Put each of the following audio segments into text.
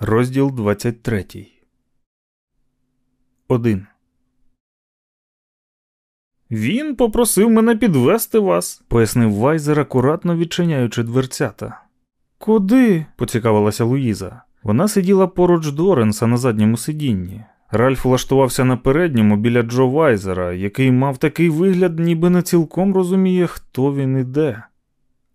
Розділ 23. 1. Він попросив мене підвести вас, пояснив Вайзер, акуратно відчиняючи дверцята. Куди? поцікавилася Луїза. Вона сиділа поруч Доренса на задньому сидінні. Ральф влаштувався на передньому біля Джо Вайзера, який мав такий вигляд, ніби не цілком розуміє, хто він і де.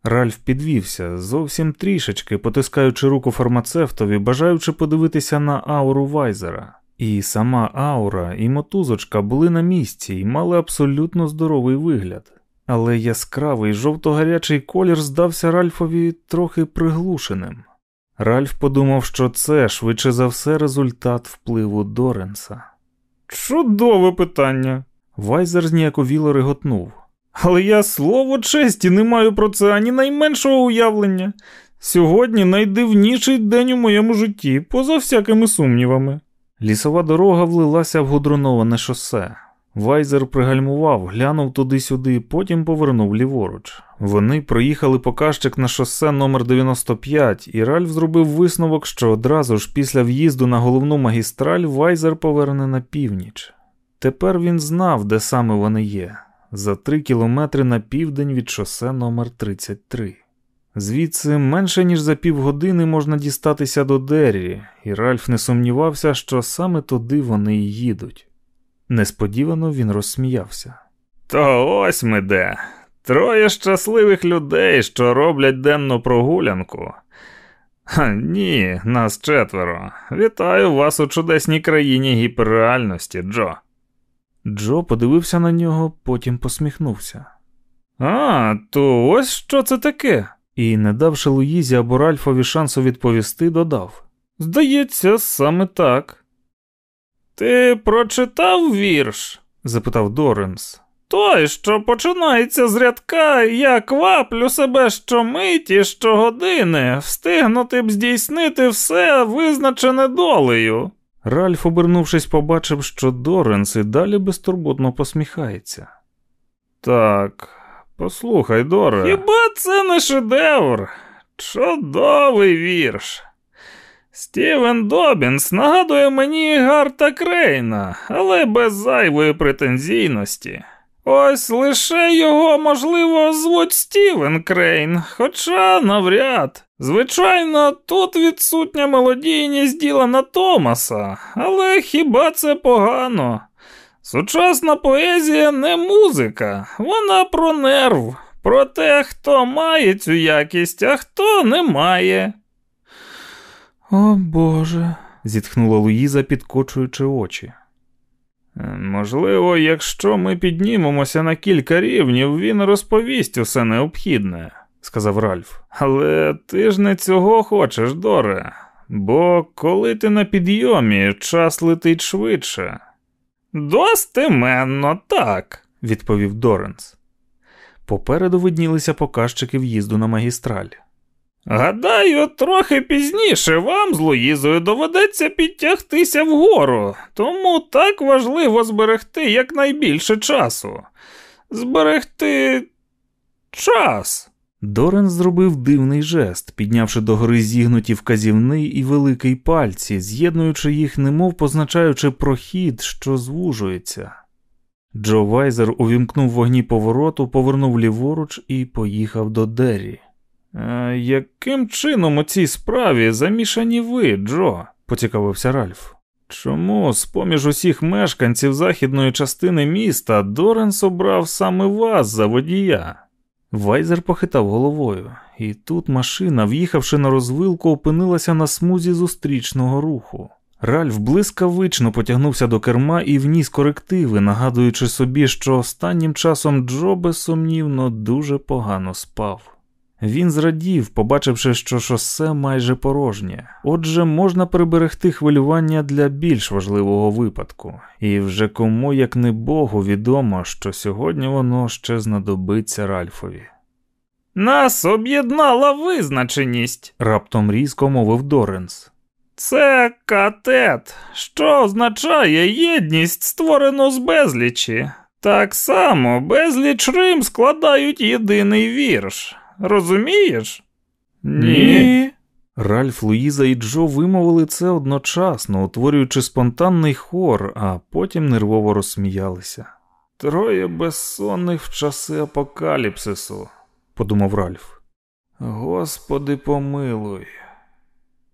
Ральф підвівся, зовсім трішечки, потискаючи руку фармацевтові, бажаючи подивитися на ауру Вайзера. І сама аура, і мотузочка були на місці і мали абсолютно здоровий вигляд. Але яскравий жовто-гарячий колір здався Ральфові трохи приглушеним. Ральф подумав, що це швидше за все результат впливу Доренса. Чудове питання. Вайзер зніяковіло реготнув. Але я слово честі не маю про це ані найменшого уявлення. Сьогодні найдивніший день у моєму житті, поза всякими сумнівами. Лісова дорога влилася в гудроноване шосе. Вайзер пригальмував, глянув туди-сюди, потім повернув ліворуч. Вони проїхали показчик на шосе номер 95 і Ральф зробив висновок, що одразу ж після в'їзду на головну магістраль Вайзер поверне на північ. Тепер він знав, де саме вони є за три кілометри на південь від шосе номер 33 Звідси менше ніж за півгодини можна дістатися до Деррі, і Ральф не сумнівався, що саме туди вони й їдуть. Несподівано він розсміявся. То ось ми де. Троє щасливих людей, що роблять денну прогулянку. Ха, Ні, нас четверо. Вітаю вас у чудесній країні гіперреальності, Джо. Джо подивився на нього, потім посміхнувся. А, то ось що це таке? І, не давши Луїзі або Ральфові шансу відповісти, додав. Здається, саме так. Ти прочитав вірш? запитав Доренс. Той, що починається з рядка, я кваплю себе щомиті, щогодини, встигнути б здійснити все визначене долею. Ральф, обернувшись, побачив, що Доренс і далі безтурботно посміхається. Так, послухай, Доре. Хіба це не шедевр? Чудовий вірш. Стівен Добінс нагадує мені Гарта Крейна, але без зайвої претензійності. Ось лише його, можливо, звуть Стівен Крейн, хоча навряд. Звичайно, тут відсутня мелодійність Ділана Томаса, але хіба це погано? Сучасна поезія не музика, вона про нерв, про те, хто має цю якість, а хто не має. О Боже, зітхнула Луїза, підкочуючи очі. Можливо, якщо ми піднімемося на кілька рівнів, він розповість усе необхідне, сказав Ральф. Але ти ж не цього хочеш, Доре, бо коли ти на підйомі, час летить швидше. Достеменно так, відповів Доренс. Попереду виднілися показчики в'їзду на магістраль. Гадаю, трохи пізніше вам з Луїзою доведеться підтягтися вгору, тому так важливо зберегти якнайбільше часу. Зберегти час. Дорен зробив дивний жест, піднявши догори зігнуті вказівний і великий пальці, з'єднуючи їх, немов позначаючи прохід, що звужується. Джо Вайзер увімкнув вогні повороту, повернув ліворуч і поїхав до Деррі. «А Яким чином у цій справі замішані ви, Джо? поцікавився Ральф. Чому, з поміж усіх мешканців західної частини міста, Доренс обрав саме вас за водія? Вайзер похитав головою, і тут машина, в'їхавши на розвилку, опинилася на смузі зустрічного руху. Ральф блискавично потягнувся до керма і вніс корективи, нагадуючи собі, що останнім часом Джо безсумнівно дуже погано спав. Він зрадів, побачивши, що шосе майже порожнє. Отже, можна приберегти хвилювання для більш важливого випадку, і вже кому, як не Богу, відомо, що сьогодні воно ще знадобиться Ральфові. Нас об'єднала визначеність, раптом різко мовив Доренс. Це катет, що означає єдність, створену з безлічі. Так само безліч Рим складають єдиний вірш. Розумієш? Ні. Ральф, Луїза і Джо вимовили це одночасно, утворюючи спонтанний хор, а потім нервово розсміялися. Троє безсонних в часи апокаліпсису, подумав Ральф. Господи, помилуй.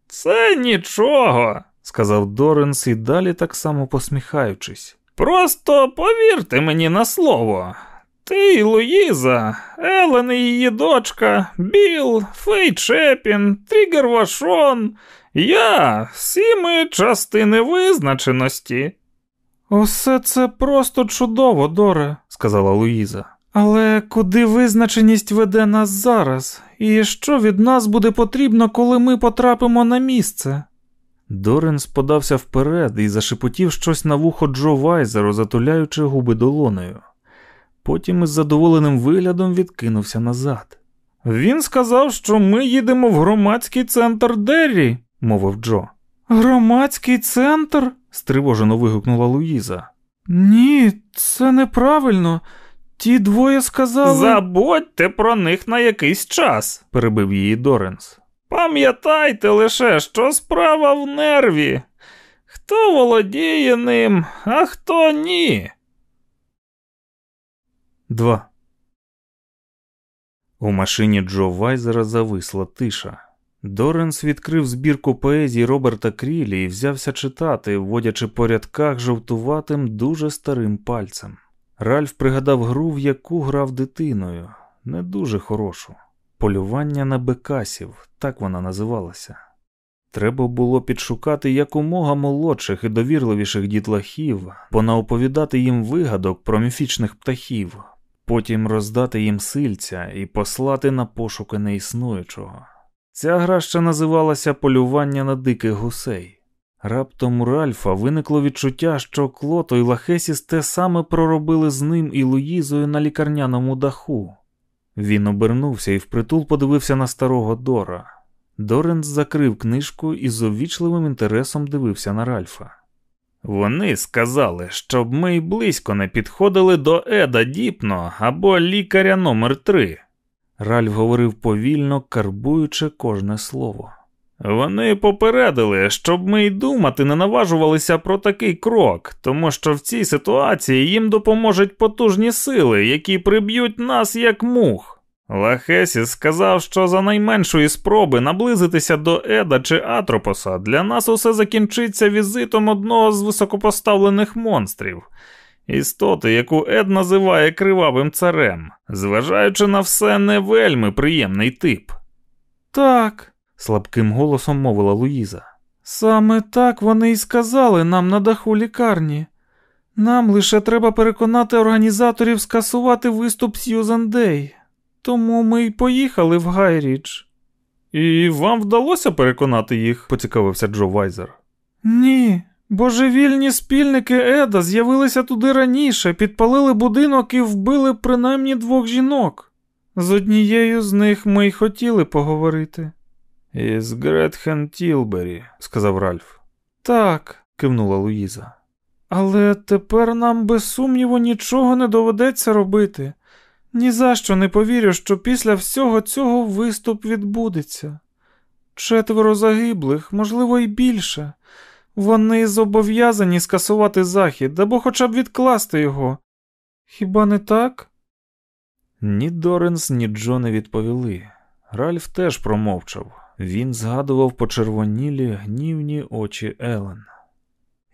Це нічого, сказав Доренс і далі так само посміхаючись. Просто повірте мені на слово. Ти, Луїза, Елен і її дочка, Біл, Фей Чепін, Трігер Вашон, я, всі ми частини визначеності. Усе це просто чудово, Доре, сказала Луїза. Але куди визначеність веде нас зараз, і що від нас буде потрібно, коли ми потрапимо на місце? Доренс подався вперед і зашепотів щось на вухо Джо Вайзеру, затуляючи губи долонею. Потім із задоволеним виглядом відкинувся назад. Він сказав, що ми їдемо в громадський центр Деррі, мовив Джо. Громадський центр? стривожено вигукнула Луїза. Ні, це неправильно. Ті двоє сказали. Забудьте про них на якийсь час, перебив її Доренс. Пам'ятайте лише, що справа в нерві. Хто володіє ним, а хто ні. 2. У машині Джо Вайзера зависла тиша. Доренс відкрив збірку поезії Роберта Крілі і взявся читати, вводячи по рядках жовтуватим дуже старим пальцем. Ральф пригадав гру, в яку грав дитиною, не дуже хорошу. Полювання на бекасів, так вона називалася. Треба було підшукати якомога молодших і довірливіших дітлахів, понауповідати їм вигадок про міфічних птахів, потім роздати їм сильця і послати на пошуки неіснуючого. Ця гра ще називалася полювання на диких гусей. Раптом у Ральфа виникло відчуття, що Клото і Лахесіс те саме проробили з ним і Луїзою на лікарняному даху. Він обернувся і впритул подивився на старого Дора. Доренс закрив книжку і з увічливим інтересом дивився на Ральфа. Вони сказали, щоб ми й близько не підходили до Еда Діпно або лікаря номер 3 Ральф говорив повільно, карбуючи кожне слово. Вони попередили, щоб ми й думати не наважувалися про такий крок, тому що в цій ситуації їм допоможуть потужні сили, які приб'ють нас як мух. Лахесіс сказав, що за найменшої спроби наблизитися до Еда чи Атропоса для нас усе закінчиться візитом одного з високопоставлених монстрів, істоти, яку Ед називає кривавим царем, зважаючи на все не вельми приємний тип. Так слабким голосом мовила Луїза. Саме так вони й сказали нам на даху лікарні. Нам лише треба переконати організаторів скасувати виступ Сьюзан Дей. Тому ми й поїхали в Гайрідж. І вам вдалося переконати їх? поцікавився Джо Вайзер. Ні. Божевільні спільники Еда з'явилися туди раніше, підпалили будинок і вбили принаймні двох жінок. З однією з них ми й хотіли поговорити. Із Гретхен Тілбері, сказав Ральф. Так, кивнула Луїза. Але тепер нам без сумніву нічого не доведеться робити. Ні за що не повірю, що після всього цього виступ відбудеться. Четверо загиблих, можливо, і більше. Вони зобов'язані скасувати захід або хоча б відкласти його. Хіба не так? Ні Доренс, ні Джо не відповіли. Ральф теж промовчав. Він згадував почервонілі гнівні очі Елен.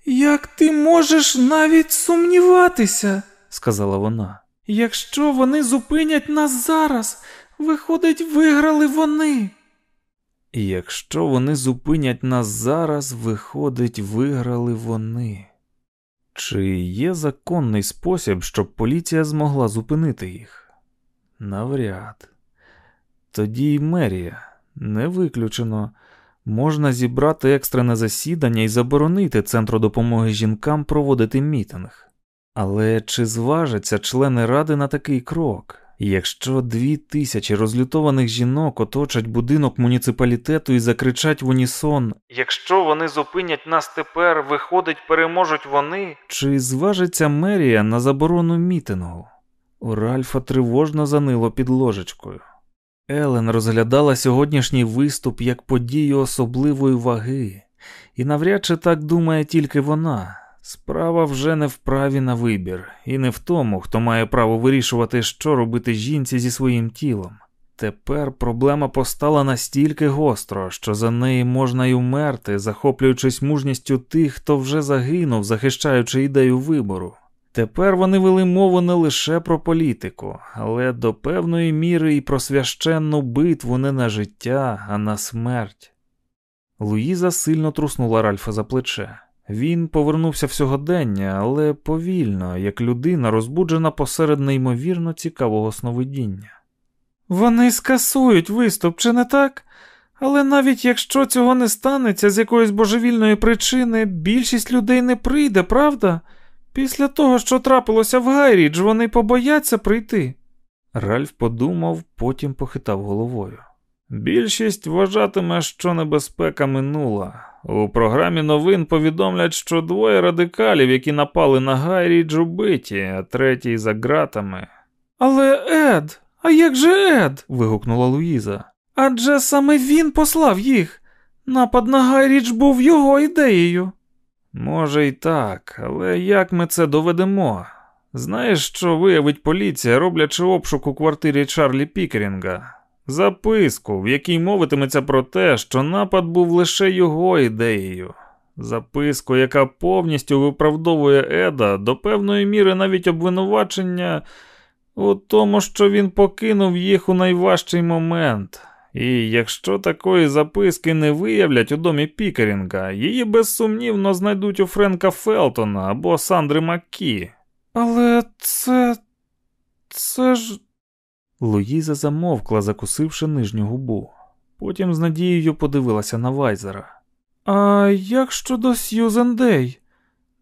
Як ти можеш навіть сумніватися, сказала вона. Якщо вони зупинять нас зараз, виходить, виграли вони. Якщо вони зупинять нас зараз, виходить, виграли вони. Чи є законний спосіб, щоб поліція змогла зупинити їх? Навряд. Тоді й мерія. Не виключено. Можна зібрати екстрене засідання і заборонити Центру допомоги жінкам проводити мітинг. Але чи зважаться члени ради на такий крок? Якщо дві тисячі розлютованих жінок оточать будинок муніципалітету і закричать в унісон Якщо вони зупинять нас тепер, виходить, переможуть вони, чи зважиться мерія на заборону мітингу? У Ральфа тривожно занило під ложечкою. Елен розглядала сьогоднішній виступ як подію особливої ваги, і навряд чи так думає тільки вона. Справа вже не в праві на вибір, і не в тому, хто має право вирішувати, що робити жінці зі своїм тілом. Тепер проблема постала настільки гостро, що за неї можна й умерти, захоплюючись мужністю тих, хто вже загинув, захищаючи ідею вибору. Тепер вони вели мову не лише про політику, але до певної міри і про священну битву не на життя, а на смерть. Луїза сильно труснула Ральфа за плече. Він повернувся в сьогодення, але повільно, як людина, розбуджена посеред неймовірно цікавого сновидіння. Вони скасують виступ, чи не так? Але навіть якщо цього не станеться з якоїсь божевільної причини, більшість людей не прийде, правда? Після того, що трапилося в Гайрідж, вони побояться прийти. Ральф подумав, потім похитав головою. Більшість вважатиме, що небезпека минула. У програмі новин повідомлять, що двоє радикалів, які напали на Гайрідж, убиті, а третій за ґратами. Але Ед, а як же Ед? вигукнула Луїза. Адже саме він послав їх. Напад на Гайрідж був його ідеєю. Може, і так, але як ми це доведемо? Знаєш, що виявить поліція, роблячи обшук у квартирі Чарлі Пікерінга? Записку, в якій мовитиметься про те, що напад був лише його ідеєю. Записку, яка повністю виправдовує Еда до певної міри навіть обвинувачення у тому, що він покинув їх у найважчий момент. І якщо такої записки не виявлять у домі Пікерінга, її безсумнівно знайдуть у Френка Фелтона або Сандри Маккі. Але це. це ж. Луїза замовкла, закусивши нижню губу. Потім з надією подивилася на Вайзера. А як щодо Сьюзен Дей?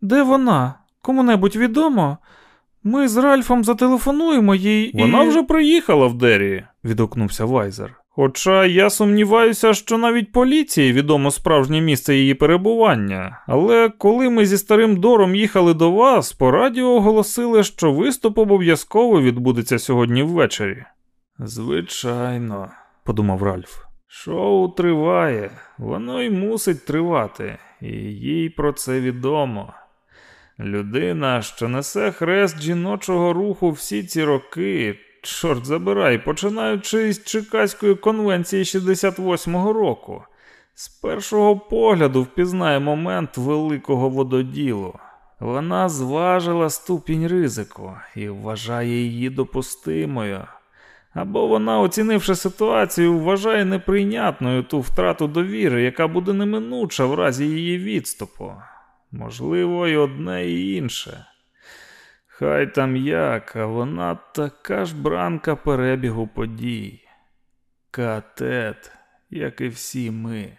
Де вона? Кому-небудь відомо? Ми з Ральфом зателефонуємо їй. і... Вона вже приїхала в Дері, відгукнувся Вайзер. Хоча я сумніваюся, що навіть поліції відомо справжнє місце її перебування, але коли ми зі старим Дором їхали до вас, по радіо оголосили, що виступ обов'язково відбудеться сьогодні ввечері. Звичайно, подумав Ральф. Шоу триває, воно й мусить тривати, і їй про це відомо. Людина, що несе хрест жіночого руху всі ці роки, чорт забирай, починаючи з Чикаської конвенції 68-го року, з першого погляду впізнає момент великого вододілу. Вона зважила ступінь ризику і вважає її допустимою. Або вона, оцінивши ситуацію, вважає неприйнятною ту втрату довіри, яка буде неминуча в разі її відступу. Можливо, і одне і інше. Хай там як, а вона така ж бранка перебігу подій. Катет, як і всі ми.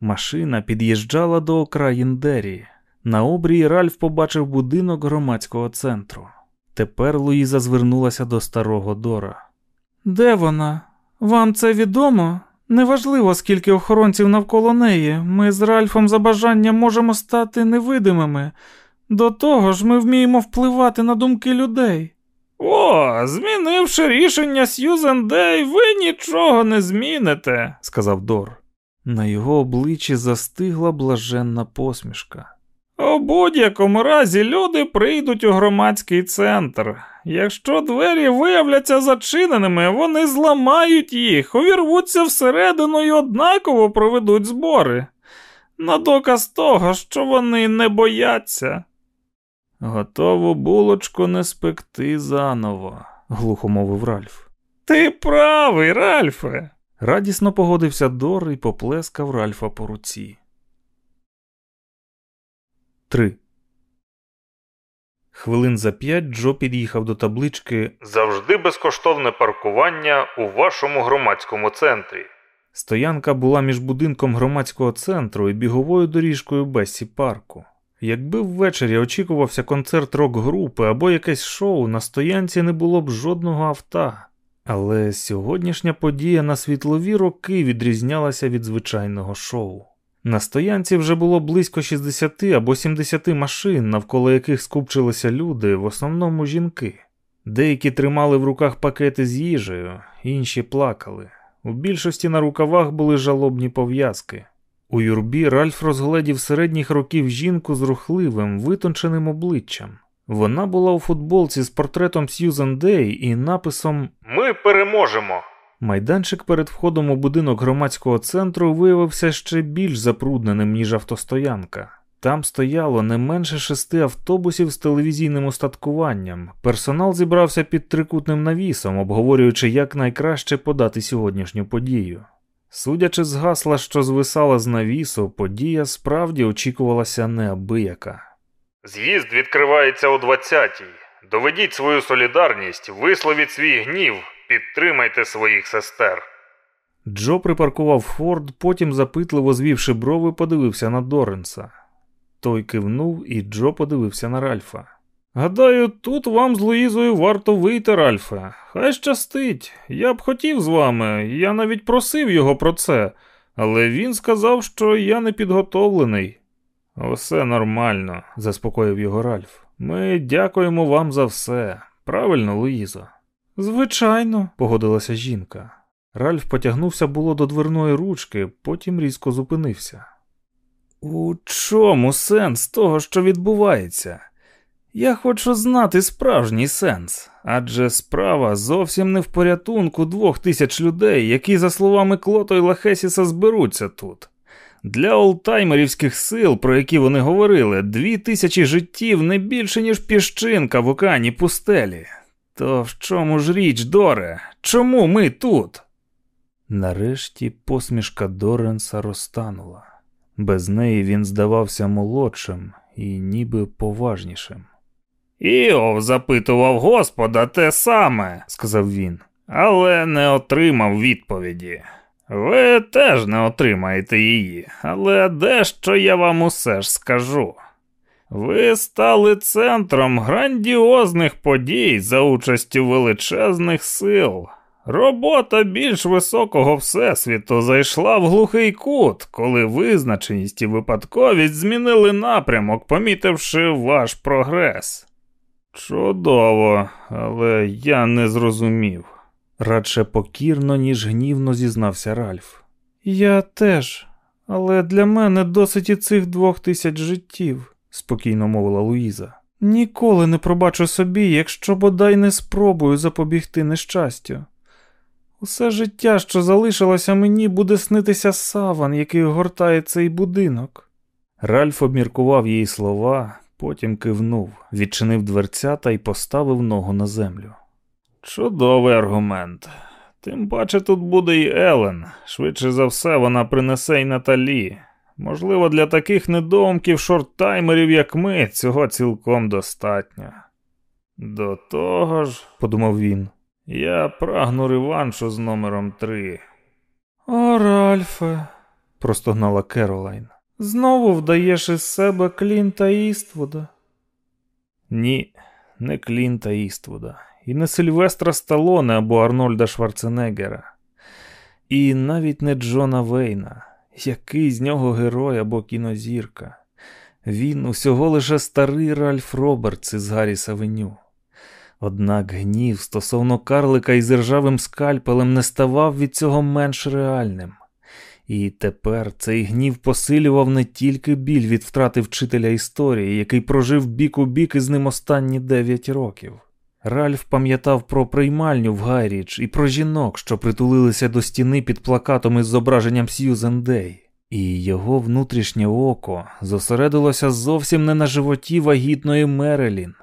Машина під'їжджала до окраїн Дері. На обрії Ральф побачив будинок громадського центру. Тепер Луїза звернулася до старого Дора. Де вона? Вам це відомо? Неважливо, скільки охоронців навколо неї. Ми з Ральфом за бажанням можемо стати невидимими. До того ж, ми вміємо впливати на думки людей. О, змінивши рішення Сьюзен Дей, ви нічого не зміните, сказав Дор. На його обличчі застигла блаженна посмішка. У будь-якому разі люди прийдуть у громадський центр. Якщо двері виявляться зачиненими, вони зламають їх, увірвуться всередину і однаково проведуть збори. На доказ того, що вони не бояться. Готову булочку не спекти заново, глухо мовив Ральф. Ти правий, Ральфе. Радісно погодився Дор і поплескав Ральфа по руці. 3. Хвилин за п'ять Джо під'їхав до таблички Завжди безкоштовне паркування у вашому громадському центрі. Стоянка була між будинком громадського центру і біговою доріжкою Бесі парку. Якби ввечері очікувався концерт рок-групи або якесь шоу, на стоянці не було б жодного авто. Але сьогоднішня подія на світлові роки відрізнялася від звичайного шоу. На стоянці вже було близько 60 або 70 машин, навколо яких скупчилися люди, в основному жінки. Деякі тримали в руках пакети з їжею, інші плакали. У більшості на рукавах були жалобні пов'язки. У юрбі Ральф розгледів середніх років жінку з рухливим, витонченим обличчям. Вона була у футболці з портретом Сьюзен Дей і написом Ми переможемо. Майданчик перед входом у будинок громадського центру виявився ще більш запрудненим, ніж автостоянка. Там стояло не менше шести автобусів з телевізійним устаткуванням. Персонал зібрався під трикутним навісом, обговорюючи, як найкраще подати сьогоднішню подію. Судячи з гасла, що звисала з навісу, подія справді очікувалася неабияка. З'їзд відкривається о 20-й. Доведіть свою солідарність, висловіть свій гнів, підтримайте своїх сестер. Джо припаркував Форд, потім, запитливо звівши брови, подивився на Доренса. Той кивнув, і Джо подивився на Ральфа. Гадаю, тут вам з Луїзою варто вийти, Ральфе. Хай щастить. Я б хотів з вами, я навіть просив його про це, але він сказав, що я не підготовлений. Усе нормально, заспокоїв його Ральф. Ми дякуємо вам за все. Правильно, Луїза? Звичайно, погодилася жінка. Ральф потягнувся було до дверної ручки, потім різко зупинився. У чому сенс того, що відбувається? Я хочу знати справжній сенс, адже справа зовсім не в порятунку двох тисяч людей, які, за словами Клото і Лахесіса, зберуться тут. Для олтаймерівських сил, про які вони говорили, дві тисячі життів не більше, ніж піщинка в океані пустелі. То в чому ж річ, Доре? Чому ми тут? Нарешті посмішка Доренса розтанула. Без неї він здавався молодшим і ніби поважнішим. Іов запитував Господа те саме, сказав він, але не отримав відповіді. Ви теж не отримаєте її, але дещо я вам усе ж скажу. Ви стали центром грандіозних подій за участю величезних сил. Робота більш високого всесвіту зайшла в глухий кут, коли визначеність і випадковість змінили напрямок, помітивши ваш прогрес. Чудово, але я не зрозумів. Радше покірно, ніж гнівно зізнався Ральф. Я теж, але для мене досить і цих двох тисяч життів, спокійно мовила Луїза. Ніколи не пробачу собі, якщо бодай не спробую запобігти нещастю. Усе життя, що залишилося мені, буде снитися саван, який гортає цей будинок. Ральф обміркував її слова, потім кивнув, відчинив дверцята і поставив ногу на землю. Чудовий аргумент. Тим паче тут буде й Елен. Швидше за все, вона принесе й Наталі. Можливо, для таких недоумків шорттаймерів, як ми, цього цілком достатньо. До того ж, подумав він, я прагну реваншу з номером три. О, Ральфе, простогнала Керолайн. Знову вдаєш із себе Клінта Іствуда. Ні, не Клінта Іствуда і не Сильвестра Сталоне або Арнольда Шварценеггера, і навіть не Джона Вейна, який з нього герой або кінозірка. Він усього лише старий Ральф Робертс із Гарріса Веню. Однак гнів стосовно карлика із ржавим скальпелем не ставав від цього менш реальним. І тепер цей гнів посилював не тільки біль від втрати вчителя історії, який прожив бік у бік із ним останні дев'ять років. Ральф пам'ятав про приймальню в Гайрідж і про жінок, що притулилися до стіни під плакатом із зображенням Сьюзен Дей. І його внутрішнє око зосередилося зовсім не на животі вагітної Мерелін,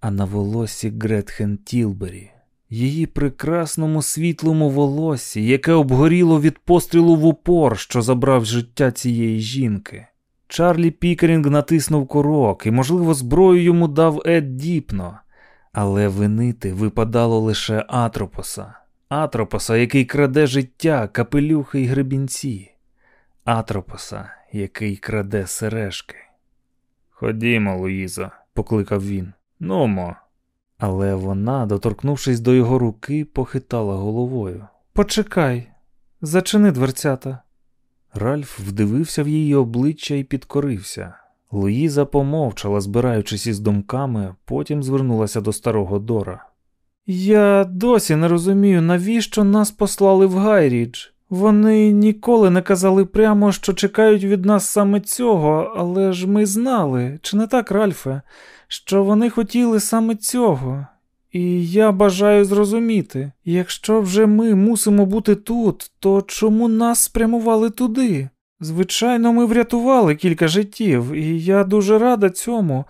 а на волосі Гретхен Тілбері, її прекрасному світлому волосі, яке обгоріло від пострілу в упор, що забрав життя цієї жінки. Чарлі Пікерінг натиснув курок, і, можливо, зброю йому дав Ед Діпно. Але винити випадало лише Атропоса, Атропоса, який краде життя, капелюхи й гребінці, Атропоса, який краде сережки. Ходімо, Луїзо, покликав він. Нумо. Але вона, доторкнувшись до його руки, похитала головою. Почекай, зачини дверцята. Ральф вдивився в її обличчя і підкорився. Луїза помовчала, збираючись із думками, потім звернулася до старого Дора. Я досі не розумію, навіщо нас послали в Гайрідж. Вони ніколи не казали прямо, що чекають від нас саме цього, але ж ми знали, чи не так, Ральфе, що вони хотіли саме цього. І я бажаю зрозуміти, якщо вже ми мусимо бути тут, то чому нас спрямували туди? Звичайно, ми врятували кілька життів, і я дуже рада цьому,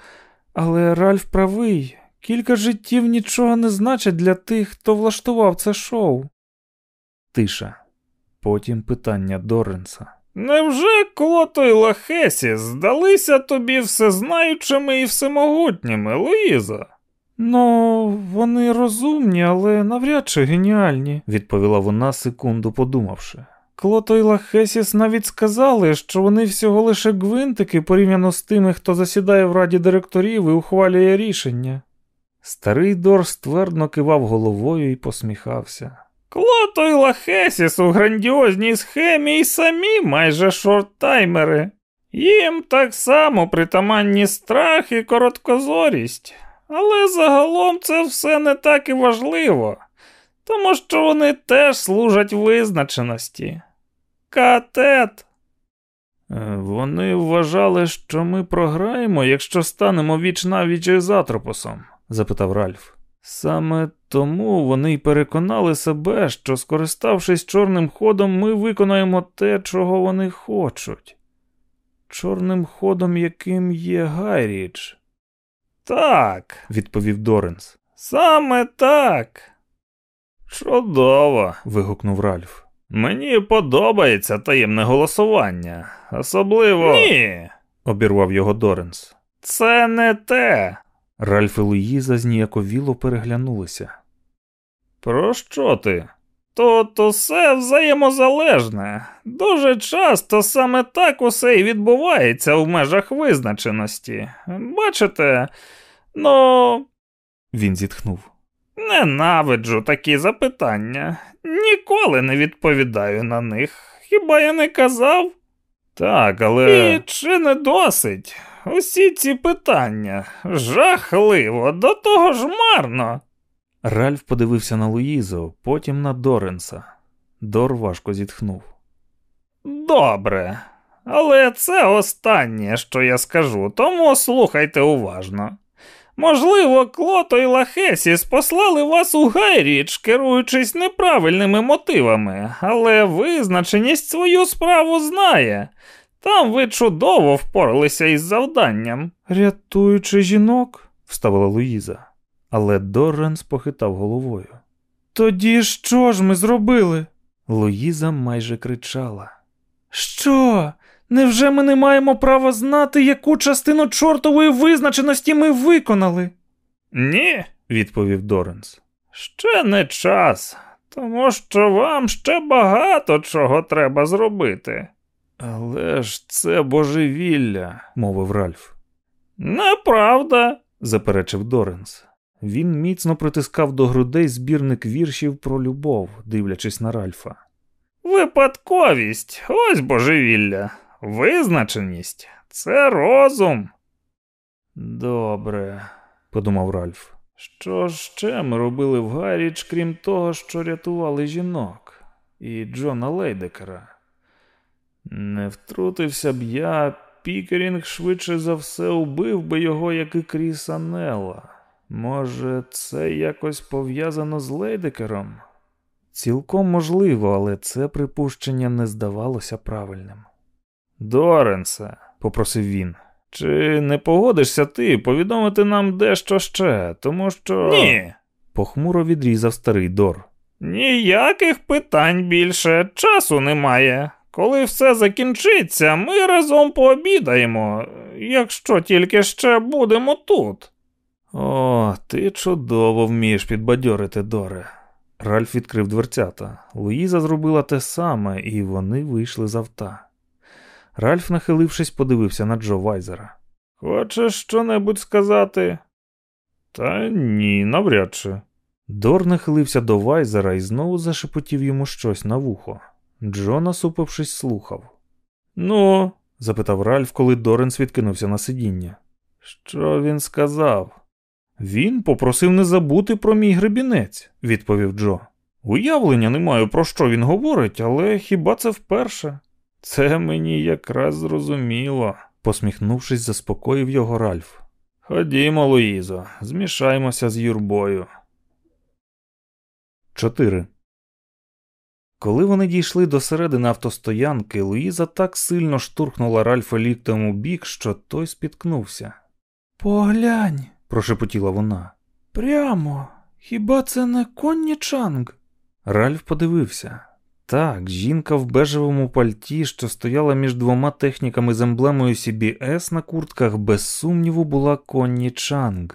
але Ральф правий, кілька життів нічого не значать для тих, хто влаштував це шоу. Тиша. Потім питання Доренса. Невже Клото і Лахесі здалися тобі всезнаючими і всемогутніми, Луїза? Ну, вони розумні, але навряд чи геніальні, відповіла вона, секунду подумавши. Клото і Лахесіс навіть сказали, що вони всього лише гвинтики порівняно з тими, хто засідає в раді директорів і ухвалює рішення. Старий Дор ствердно кивав головою і посміхався. Клото і Лахесіс у грандіозній схемі і самі майже шорттаймери. Їм так само притаманні страх і короткозорість, але загалом це все не так і важливо, тому що вони теж служать визначеності. Катет. Е, вони вважали, що ми програємо, якщо станемо віч навіч із Атропосом? запитав Ральф. Саме тому вони й переконали себе, що, скориставшись чорним ходом, ми виконаємо те, чого вони хочуть. Чорним ходом, яким є Гайріч. Так, відповів Доренс. Саме так. Чудово. вигукнув Ральф. Мені подобається таємне голосування. Особливо. Ні, обірвав його Доренс. Це не те. Ральф і Луїза зніяковіло переглянулися. Про що ти? Тут усе взаємозалежне. Дуже часто саме так усе і відбувається в межах визначеності. Бачите, ну. Він зітхнув. Ненавиджу такі запитання. Ніколи не відповідаю на них. Хіба я не казав? Так, але. І чи не досить? Усі ці питання жахливо, до того ж марно. Ральф подивився на Луїзу, потім на Доренса. Дор важко зітхнув. Добре, але це останнє, що я скажу, тому слухайте уважно. Можливо, Клото і Лахесіс послали вас у Гайріч, керуючись неправильними мотивами, але визначеність свою справу знає. Там ви чудово впоралися із завданням. Рятуючи жінок, вставила Луїза, але Дорренс похитав головою. Тоді що ж ми зробили? Луїза майже кричала. Що? Невже ми не маємо права знати, яку частину чортової визначеності ми виконали? Ні, відповів Доренс. Ще не час, тому що вам ще багато чого треба зробити. Але ж це божевілля, мовив Ральф. Неправда, заперечив Доренс. Він міцно притискав до грудей збірник віршів про любов, дивлячись на Ральфа. Випадковість, ось божевілля, визначеність це розум. Добре, подумав Ральф. Що ще ми робили в Гарріч, крім того, що рятували жінок і Джона Лейдекера? Не втрутився б я, Пікерінг швидше за все убив би його, як і Кріса Нелла. Може, це якось пов'язано з Лейдекером? Цілком можливо, але це припущення не здавалося правильним. Доренсе, попросив він, чи не погодишся ти повідомити нам дещо ще, тому що. Ні. похмуро відрізав старий Дор. Ніяких питань більше, часу немає. Коли все закінчиться, ми разом пообідаємо, якщо тільки ще будемо тут. О, ти чудово вмієш підбадьорити Доре. Ральф відкрив дверцята. Луїза зробила те саме, і вони вийшли з авта. Ральф, нахилившись, подивився на Джо Вайзера. Хочеш щонебудь сказати? Та ні, навряд чи. Дор нахилився до Вайзера і знову зашепотів йому щось на вухо. Джо, насупившись, слухав. Ну, запитав Ральф, коли Доренс відкинувся на сидіння. Що він сказав? Він попросив не забути про мій гребінець, відповів Джо. Уявлення не маю, про що він говорить, але хіба це вперше? Це мені якраз зрозуміло, посміхнувшись, заспокоїв його Ральф. Ходімо, Луїзо, змішаймося з юрбою. 4. Коли вони дійшли до середини автостоянки, Луїза так сильно штурхнула Ральфа ліктем у бік, що той спіткнувся. Поглянь, прошепотіла вона. Прямо, хіба це не конні чанг? Ральф подивився. Так, жінка в бежевому пальті, що стояла між двома техніками з емблемою CBS на куртках, без сумніву, була Конні Чанг.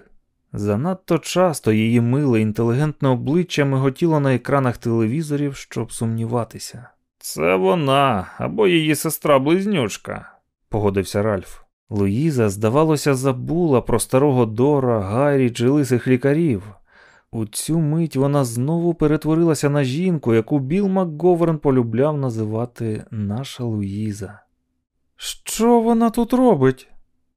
Занадто часто її миле інтелігентне обличчя миготіло на екранах телевізорів, щоб сумніватися. Це вона або її сестра близнючка, погодився Ральф. Луїза, здавалося, забула про старого Дора, Гаррі чи лисих лікарів. У цю мить вона знову перетворилася на жінку, яку Біл МакГоверн полюбляв називати наша Луїза. Що вона тут робить?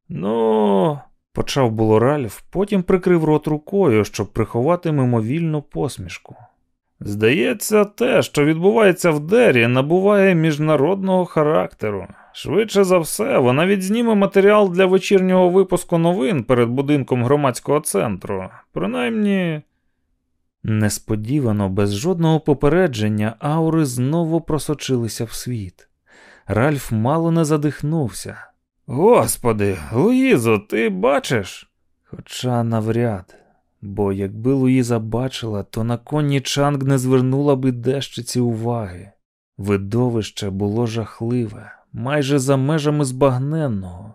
Ну, почав було Ральф, потім прикрив рот рукою, щоб приховати мимовільну посмішку. Здається, те, що відбувається в Дері, набуває міжнародного характеру. Швидше за все, вона відзніме матеріал для вечірнього випуску новин перед будинком громадського центру. Принаймні. Несподівано, без жодного попередження, аури знову просочилися в світ. Ральф мало не задихнувся. Господи, Луїзо, ти бачиш? Хоча навряд, бо якби Луїза бачила, то на коні Чанг не звернула би дещиці уваги. Видовище було жахливе, майже за межами збагненного.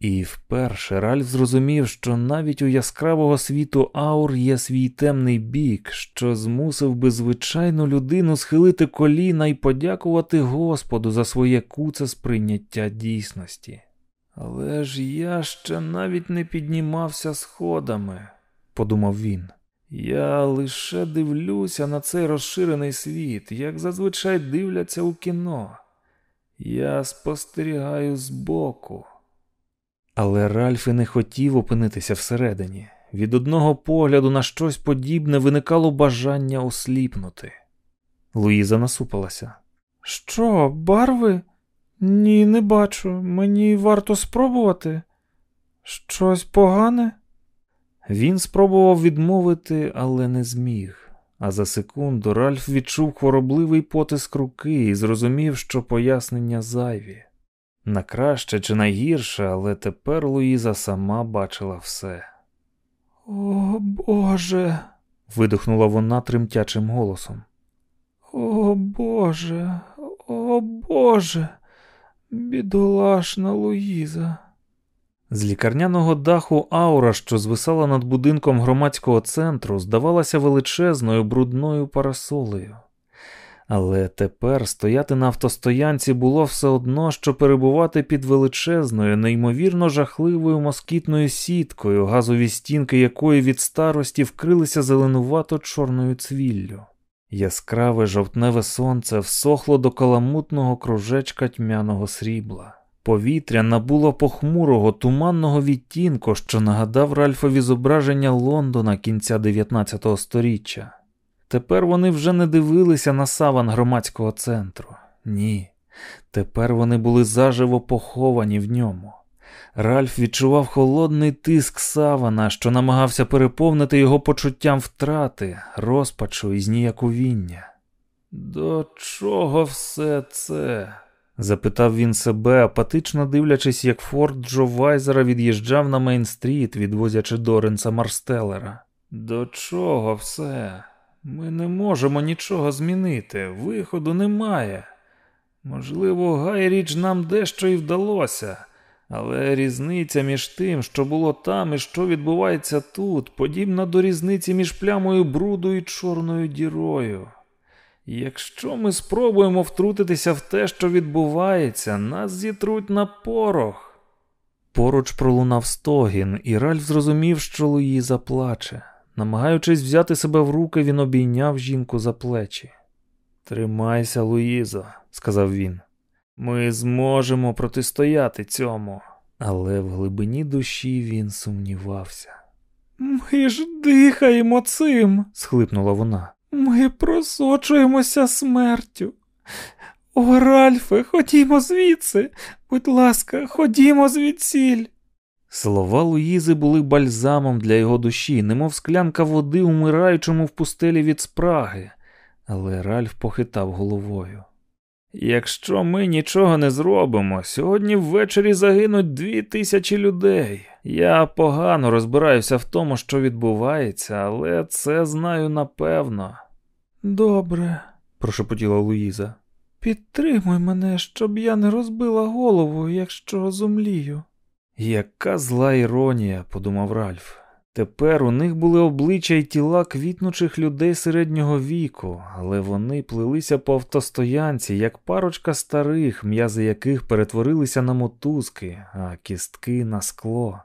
І вперше Ральф зрозумів, що навіть у яскравого світу аур є свій темний бік, що змусив би звичайну людину схилити коліна і подякувати Господу за своє куце сприйняття дійсності. Але ж я ще навіть не піднімався сходами, подумав він. Я лише дивлюся на цей розширений світ, як зазвичай дивляться у кіно. Я спостерігаю збоку. Але Ральф і не хотів опинитися всередині. Від одного погляду на щось подібне виникало бажання осліпнути. Луїза насупилася. Що, барви? Ні, не бачу. Мені варто спробувати. Щось погане? Він спробував відмовити, але не зміг. А за секунду Ральф відчув хворобливий потиск руки і зрозумів, що пояснення зайві. На краще чи на гірше, але тепер Луїза сама бачила все. О Боже. видихнула вона тремтячим голосом. О Боже, о Боже, бідолашна Луїза. З лікарняного даху аура, що звисала над будинком громадського центру, здавалася величезною брудною парасолею. Але тепер стояти на автостоянці було все одно, що перебувати під величезною, неймовірно жахливою москітною сіткою, газові стінки якої від старості вкрилися зеленувато чорною цвіллю. Яскраве жовтневе сонце всохло до каламутного кружечка тьмяного срібла. Повітря набуло похмурого, туманного відтінку, що нагадав Ральфові зображення Лондона кінця 19 століття. Тепер вони вже не дивилися на саван громадського центру. Ні. Тепер вони були заживо поховані в ньому. Ральф відчував холодний тиск савана, що намагався переповнити його почуттям втрати, розпачу і зніяковіння. До чого все це? запитав він себе, апатично дивлячись, як Форд Джо Вайзера від'їжджав на Мейн-стріт, відвозячи Доренса Марстелера. До чого все? Ми не можемо нічого змінити, виходу немає. Можливо, Гайрідж нам дещо і вдалося, але різниця між тим, що було там і що відбувається тут, подібна до різниці між плямою бруду і чорною дірою. Якщо ми спробуємо втрутитися в те, що відбувається, нас зітруть на порох. Поруч пролунав стогін, і Ральф зрозумів, що Луїза плаче. Намагаючись взяти себе в руки, він обійняв жінку за плечі. Тримайся, Луїзо, сказав він. Ми зможемо протистояти цьому. Але в глибині душі він сумнівався. Ми ж дихаємо цим, схлипнула вона. Ми просочуємося смертю. О, Ральфе, ходімо звідси. Будь ласка, ходімо звідсіль. Слова Луїзи були бальзамом для його душі, немов склянка води, умираючому в пустелі від спраги, але Ральф похитав головою. Якщо ми нічого не зробимо, сьогодні ввечері загинуть дві тисячі людей. Я погано розбираюся в тому, що відбувається, але це знаю напевно. Добре, прошепотіла Луїза. Підтримуй мене, щоб я не розбила голову, якщо зумлію. Яка зла іронія, подумав Ральф. Тепер у них були обличчя й тіла квітнучих людей середнього віку, але вони плилися по автостоянці, як парочка старих, м'язи яких перетворилися на мотузки, а кістки на скло.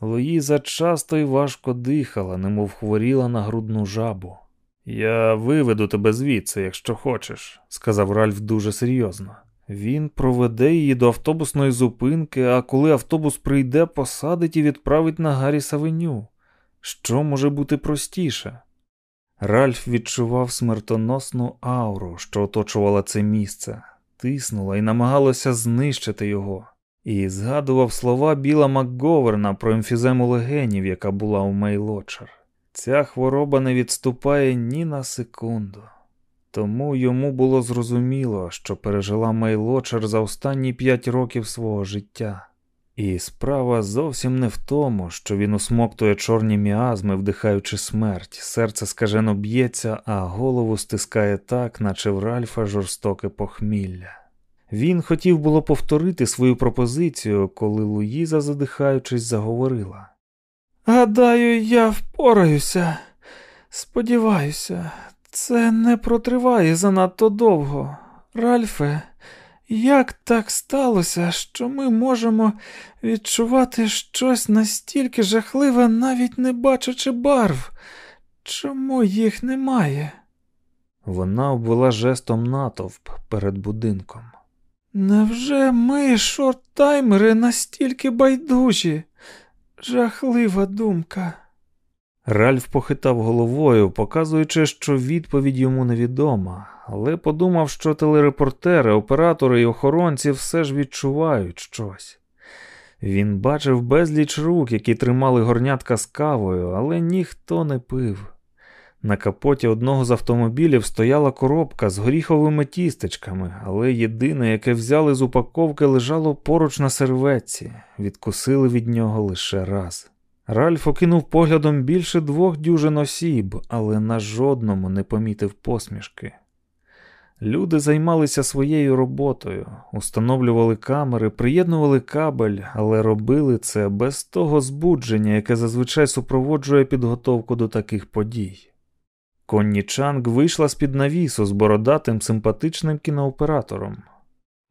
Луїза часто і важко дихала, немов хворіла на грудну жабу. Я виведу тебе звідси, якщо хочеш, сказав Ральф дуже серйозно. Він проведе її до автобусної зупинки, а коли автобус прийде, посадить і відправить на Гарріс Авеню. Що може бути простіше? Ральф відчував смертоносну ауру, що оточувала це місце, тиснула і намагалася знищити його, і згадував слова Біла Макговерна про емфізему легенів, яка була у Мейлочер. Ця хвороба не відступає ні на секунду. Тому йому було зрозуміло, що пережила Мейлочер за останні п'ять років свого життя. І справа зовсім не в тому, що він усмоктує чорні міазми, вдихаючи смерть, серце скажено б'ється, а голову стискає так, наче в Ральфа жорстоке похмілля. Він хотів було повторити свою пропозицію, коли Луїза, задихаючись, заговорила. Гадаю, я впораюся. Сподіваюся, це не протриває занадто довго. Ральфе, як так сталося, що ми можемо відчувати щось настільки жахливе, навіть не бачачи барв? Чому їх немає? Вона обвела жестом натовп перед будинком. Невже ми, шорттаймери, настільки байдужі? Жахлива думка. Ральф похитав головою, показуючи, що відповідь йому невідома, але подумав, що телерепортери, оператори і охоронці все ж відчувають щось. Він бачив безліч рук, які тримали горнятка з кавою, але ніхто не пив. На капоті одного з автомобілів стояла коробка з горіховими тістечками, але єдине, яке взяли з упаковки, лежало поруч на серветці, відкусили від нього лише раз. Ральф окинув поглядом більше двох дюжин осіб, але на жодному не помітив посмішки. Люди займалися своєю роботою, установлювали камери, приєднували кабель, але робили це без того збудження, яке зазвичай супроводжує підготовку до таких подій. Конні Чанг вийшла з під навісу з бородатим симпатичним кінооператором.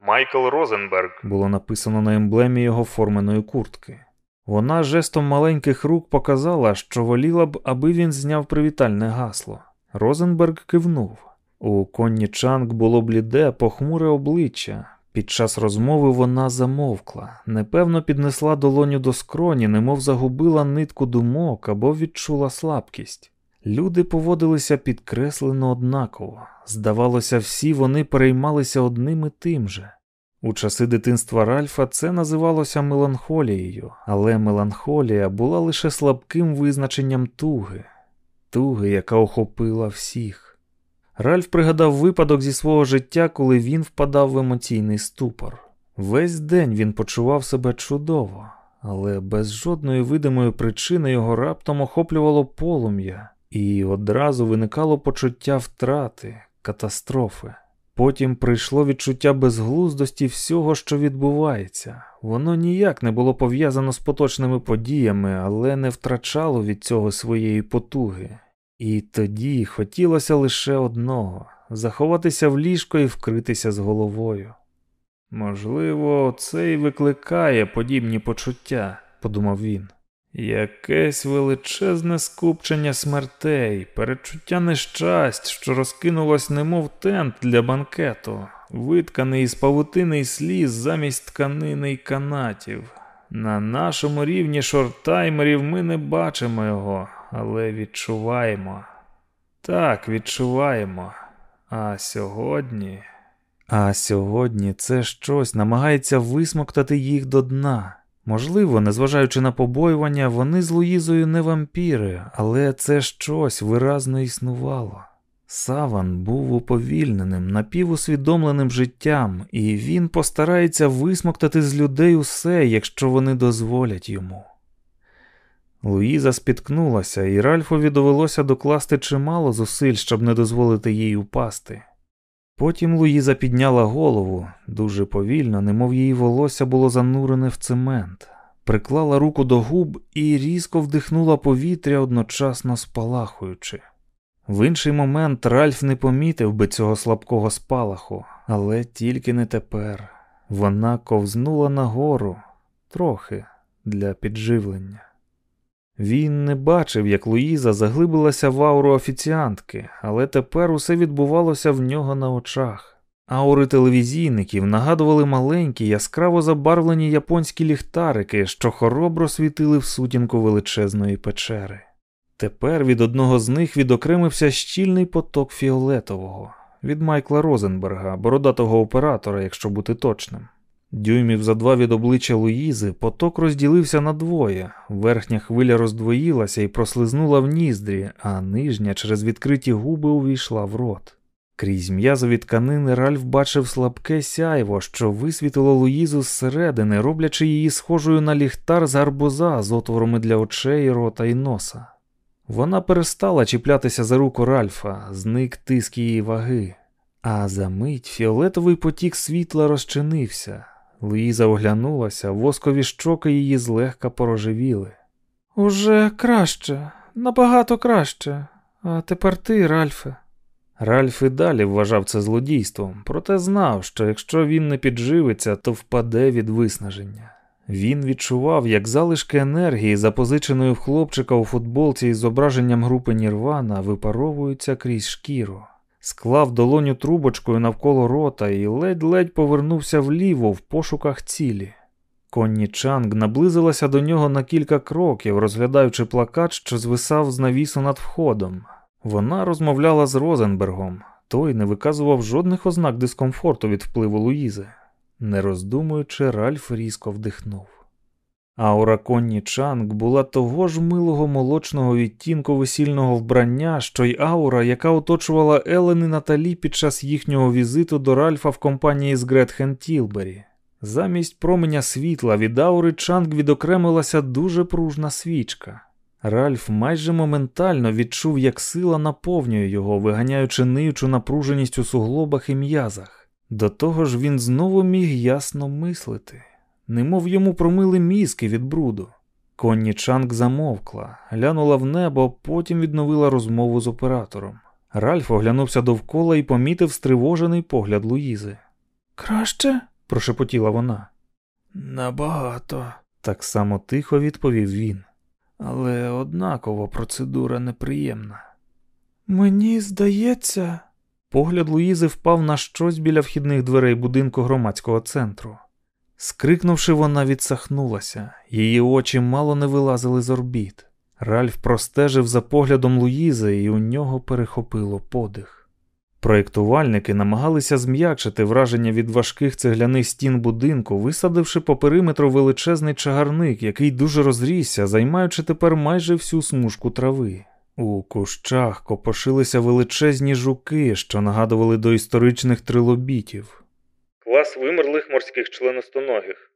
Майкл Розенберг було написано на емблемі його форменої куртки. Вона жестом маленьких рук показала, що воліла б, аби він зняв привітальне гасло. Розенберг кивнув. У Конні Чанг було бліде, похмуре обличчя. Під час розмови вона замовкла, непевно піднесла долоню до скроні, немов загубила нитку думок або відчула слабкість. Люди поводилися підкреслено однаково. Здавалося, всі вони переймалися одним і тим же. У часи дитинства Ральфа це називалося меланхолією, але меланхолія була лише слабким визначенням туги, туги, яка охопила всіх. Ральф пригадав випадок зі свого життя, коли він впадав в емоційний ступор. Весь день він почував себе чудово, але без жодної видимої причини його раптом охоплювало полум'я, і одразу виникало почуття втрати, катастрофи. Потім прийшло відчуття безглуздості всього, що відбувається. Воно ніяк не було пов'язано з поточними подіями, але не втрачало від цього своєї потуги. І тоді хотілося лише одного заховатися в ліжко і вкритися з головою. Можливо, це й викликає подібні почуття, подумав він. Якесь величезне скупчення смертей, перечуття нещасть, що розкинулось, немов тент для банкету, витканий із павутини й сліз замість тканини й канатів. На нашому рівні шорттаймерів ми не бачимо його, але відчуваємо. Так, відчуваємо. А сьогодні. А сьогодні це щось намагається висмоктати їх до дна. Можливо, незважаючи на побоювання, вони з Луїзою не вампіри, але це щось виразно існувало. Саван був уповільненим, напівусвідомленим життям, і він постарається висмоктати з людей усе, якщо вони дозволять йому. Луїза спіткнулася, і Ральфові довелося докласти чимало зусиль, щоб не дозволити їй упасти. Потім Луїза підняла голову дуже повільно, немов її волосся було занурене в цемент, приклала руку до губ і різко вдихнула повітря, одночасно спалахуючи. В інший момент Ральф не помітив би цього слабкого спалаху, але тільки не тепер. Вона ковзнула нагору трохи для підживлення. Він не бачив, як Луїза заглибилася в ауру офіціантки, але тепер усе відбувалося в нього на очах. Аури телевізійників нагадували маленькі, яскраво забарвлені японські ліхтарики, що хоробро світили в сутінку величезної печери. Тепер від одного з них відокремився щільний поток фіолетового від Майкла Розенберга, бородатого оператора, якщо бути точним. Дюймів за два від обличчя Луїзи поток розділився на двоє. Верхня хвиля роздвоїлася і прослизнула в ніздрі, а нижня через відкриті губи увійшла в рот. Крізь м'язові тканини Ральф бачив слабке сяйво, що висвітило Луїзу зсередини, роблячи її схожою на ліхтар з гарбуза з отворами для очей, рота і носа. Вона перестала чіплятися за руку Ральфа, зник тиск її ваги, а за мить фіолетовий потік світла розчинився. Луїза оглянулася, воскові щоки її злегка порожевіли. Уже краще, набагато краще. А тепер ти, Ральфе. Ральф і далі вважав це злодійством, проте знав, що якщо він не підживиться, то впаде від виснаження. Він відчував, як залишки енергії, запозиченої в хлопчика у футболці із зображенням групи Нірвана, випаровуються крізь шкіру склав долоню трубочкою навколо рота і ледь-ледь повернувся вліво в пошуках цілі. Конні Чанг наблизилася до нього на кілька кроків, розглядаючи плакат, що звисав з навісу над входом. Вона розмовляла з Розенбергом, той не виказував жодних ознак дискомфорту від впливу Луїзи. Не роздумуючи, Ральф різко вдихнув. Аура Конні Чанг була того ж милого молочного відтінку весільного вбрання, що й аура, яка оточувала Елен і Наталі під час їхнього візиту до Ральфа в компанії з Гретхен Тілбері. Замість променя світла від аури Чанг відокремилася дуже пружна свічка. Ральф майже моментально відчув, як сила наповнює його, виганяючи ниючу напруженість у суглобах і м'язах. До того ж, він знову міг ясно мислити немов йому промили мізки від бруду. Конні Чанг замовкла, глянула в небо, потім відновила розмову з оператором. Ральф оглянувся довкола і помітив стривожений погляд Луїзи. Краще? прошепотіла вона. Набагато, так само тихо відповів він. Але однаково процедура неприємна. Мені здається, погляд Луїзи впав на щось біля вхідних дверей будинку громадського центру. Скрикнувши, вона відсахнулася, її очі мало не вилазили з орбіт. Ральф простежив за поглядом Луїзи, і у нього перехопило подих. Проєктувальники намагалися зм'якшити враження від важких цегляних стін будинку, висадивши по периметру величезний чагарник, який дуже розрісся, займаючи тепер майже всю смужку трави. У кущах копошилися величезні жуки, що нагадували до історичних трилобітів клас вимерлих морських членостоногих.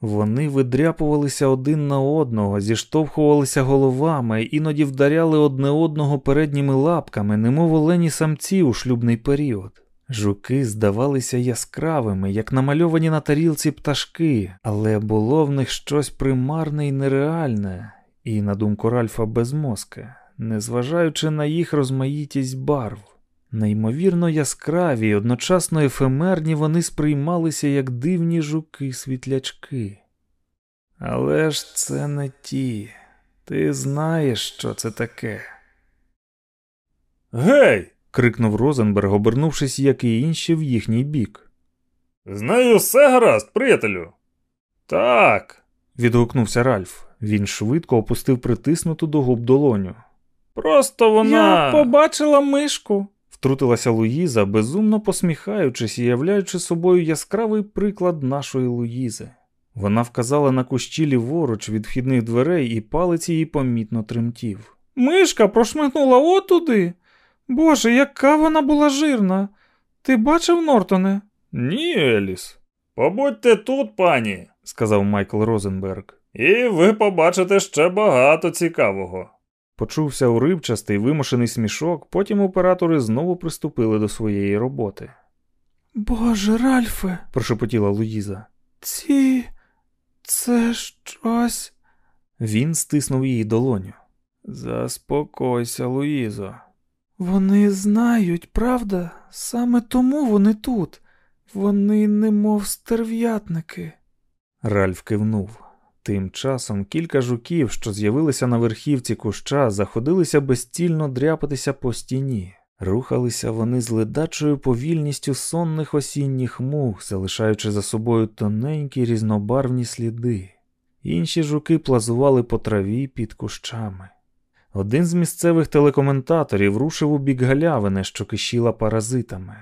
Вони видряпувалися один на одного, зіштовхувалися головами, іноді вдаряли одне одного передніми лапками, немов олені самці у шлюбний період. Жуки здавалися яскравими, як намальовані на тарілці пташки, але було в них щось примарне і нереальне, і, на думку Ральфа, безмозке, незважаючи на їх розмаїтість барв. Неймовірно яскраві, одночасно ефемерні вони сприймалися як дивні жуки-світлячки. Але ж це не ті. Ти знаєш, що це таке. Гей! крикнув Розенберг, обернувшись, як і інші, в їхній бік. З нею все гаразд, приятелю. Так, відгукнувся Ральф. Він швидко опустив притиснуту до губ долоню. Просто вона. Я побачила мишку. Втрутилася Луїза, безумно посміхаючись і являючи собою яскравий приклад нашої Луїзи. Вона вказала на кущі ліворуч від вхідних дверей, і палець її помітно тремтів. Мишка прошмигнула отуди. Боже, яка вона була жирна. Ти бачив Нортоне? Ні, Еліс. Побудьте тут, пані, сказав Майкл Розенберг. І ви побачите ще багато цікавого. Почувся уривчастий вимушений смішок, потім оператори знову приступили до своєї роботи. Боже, Ральфе, прошепотіла Луїза. Ці. це щось. Він стиснув її долоню. Заспокойся, Луїзо. Вони знають, правда? Саме тому вони тут. Вони немов стерв'ятники. Ральф кивнув. Тим часом кілька жуків, що з'явилися на верхівці куща, заходилися безцільно дряпатися по стіні. Рухалися вони з ледачою повільністю сонних осінніх мух, залишаючи за собою тоненькі різнобарвні сліди. Інші жуки плазували по траві під кущами. Один з місцевих телекоментаторів рушив у бік галявини, що кишіла паразитами.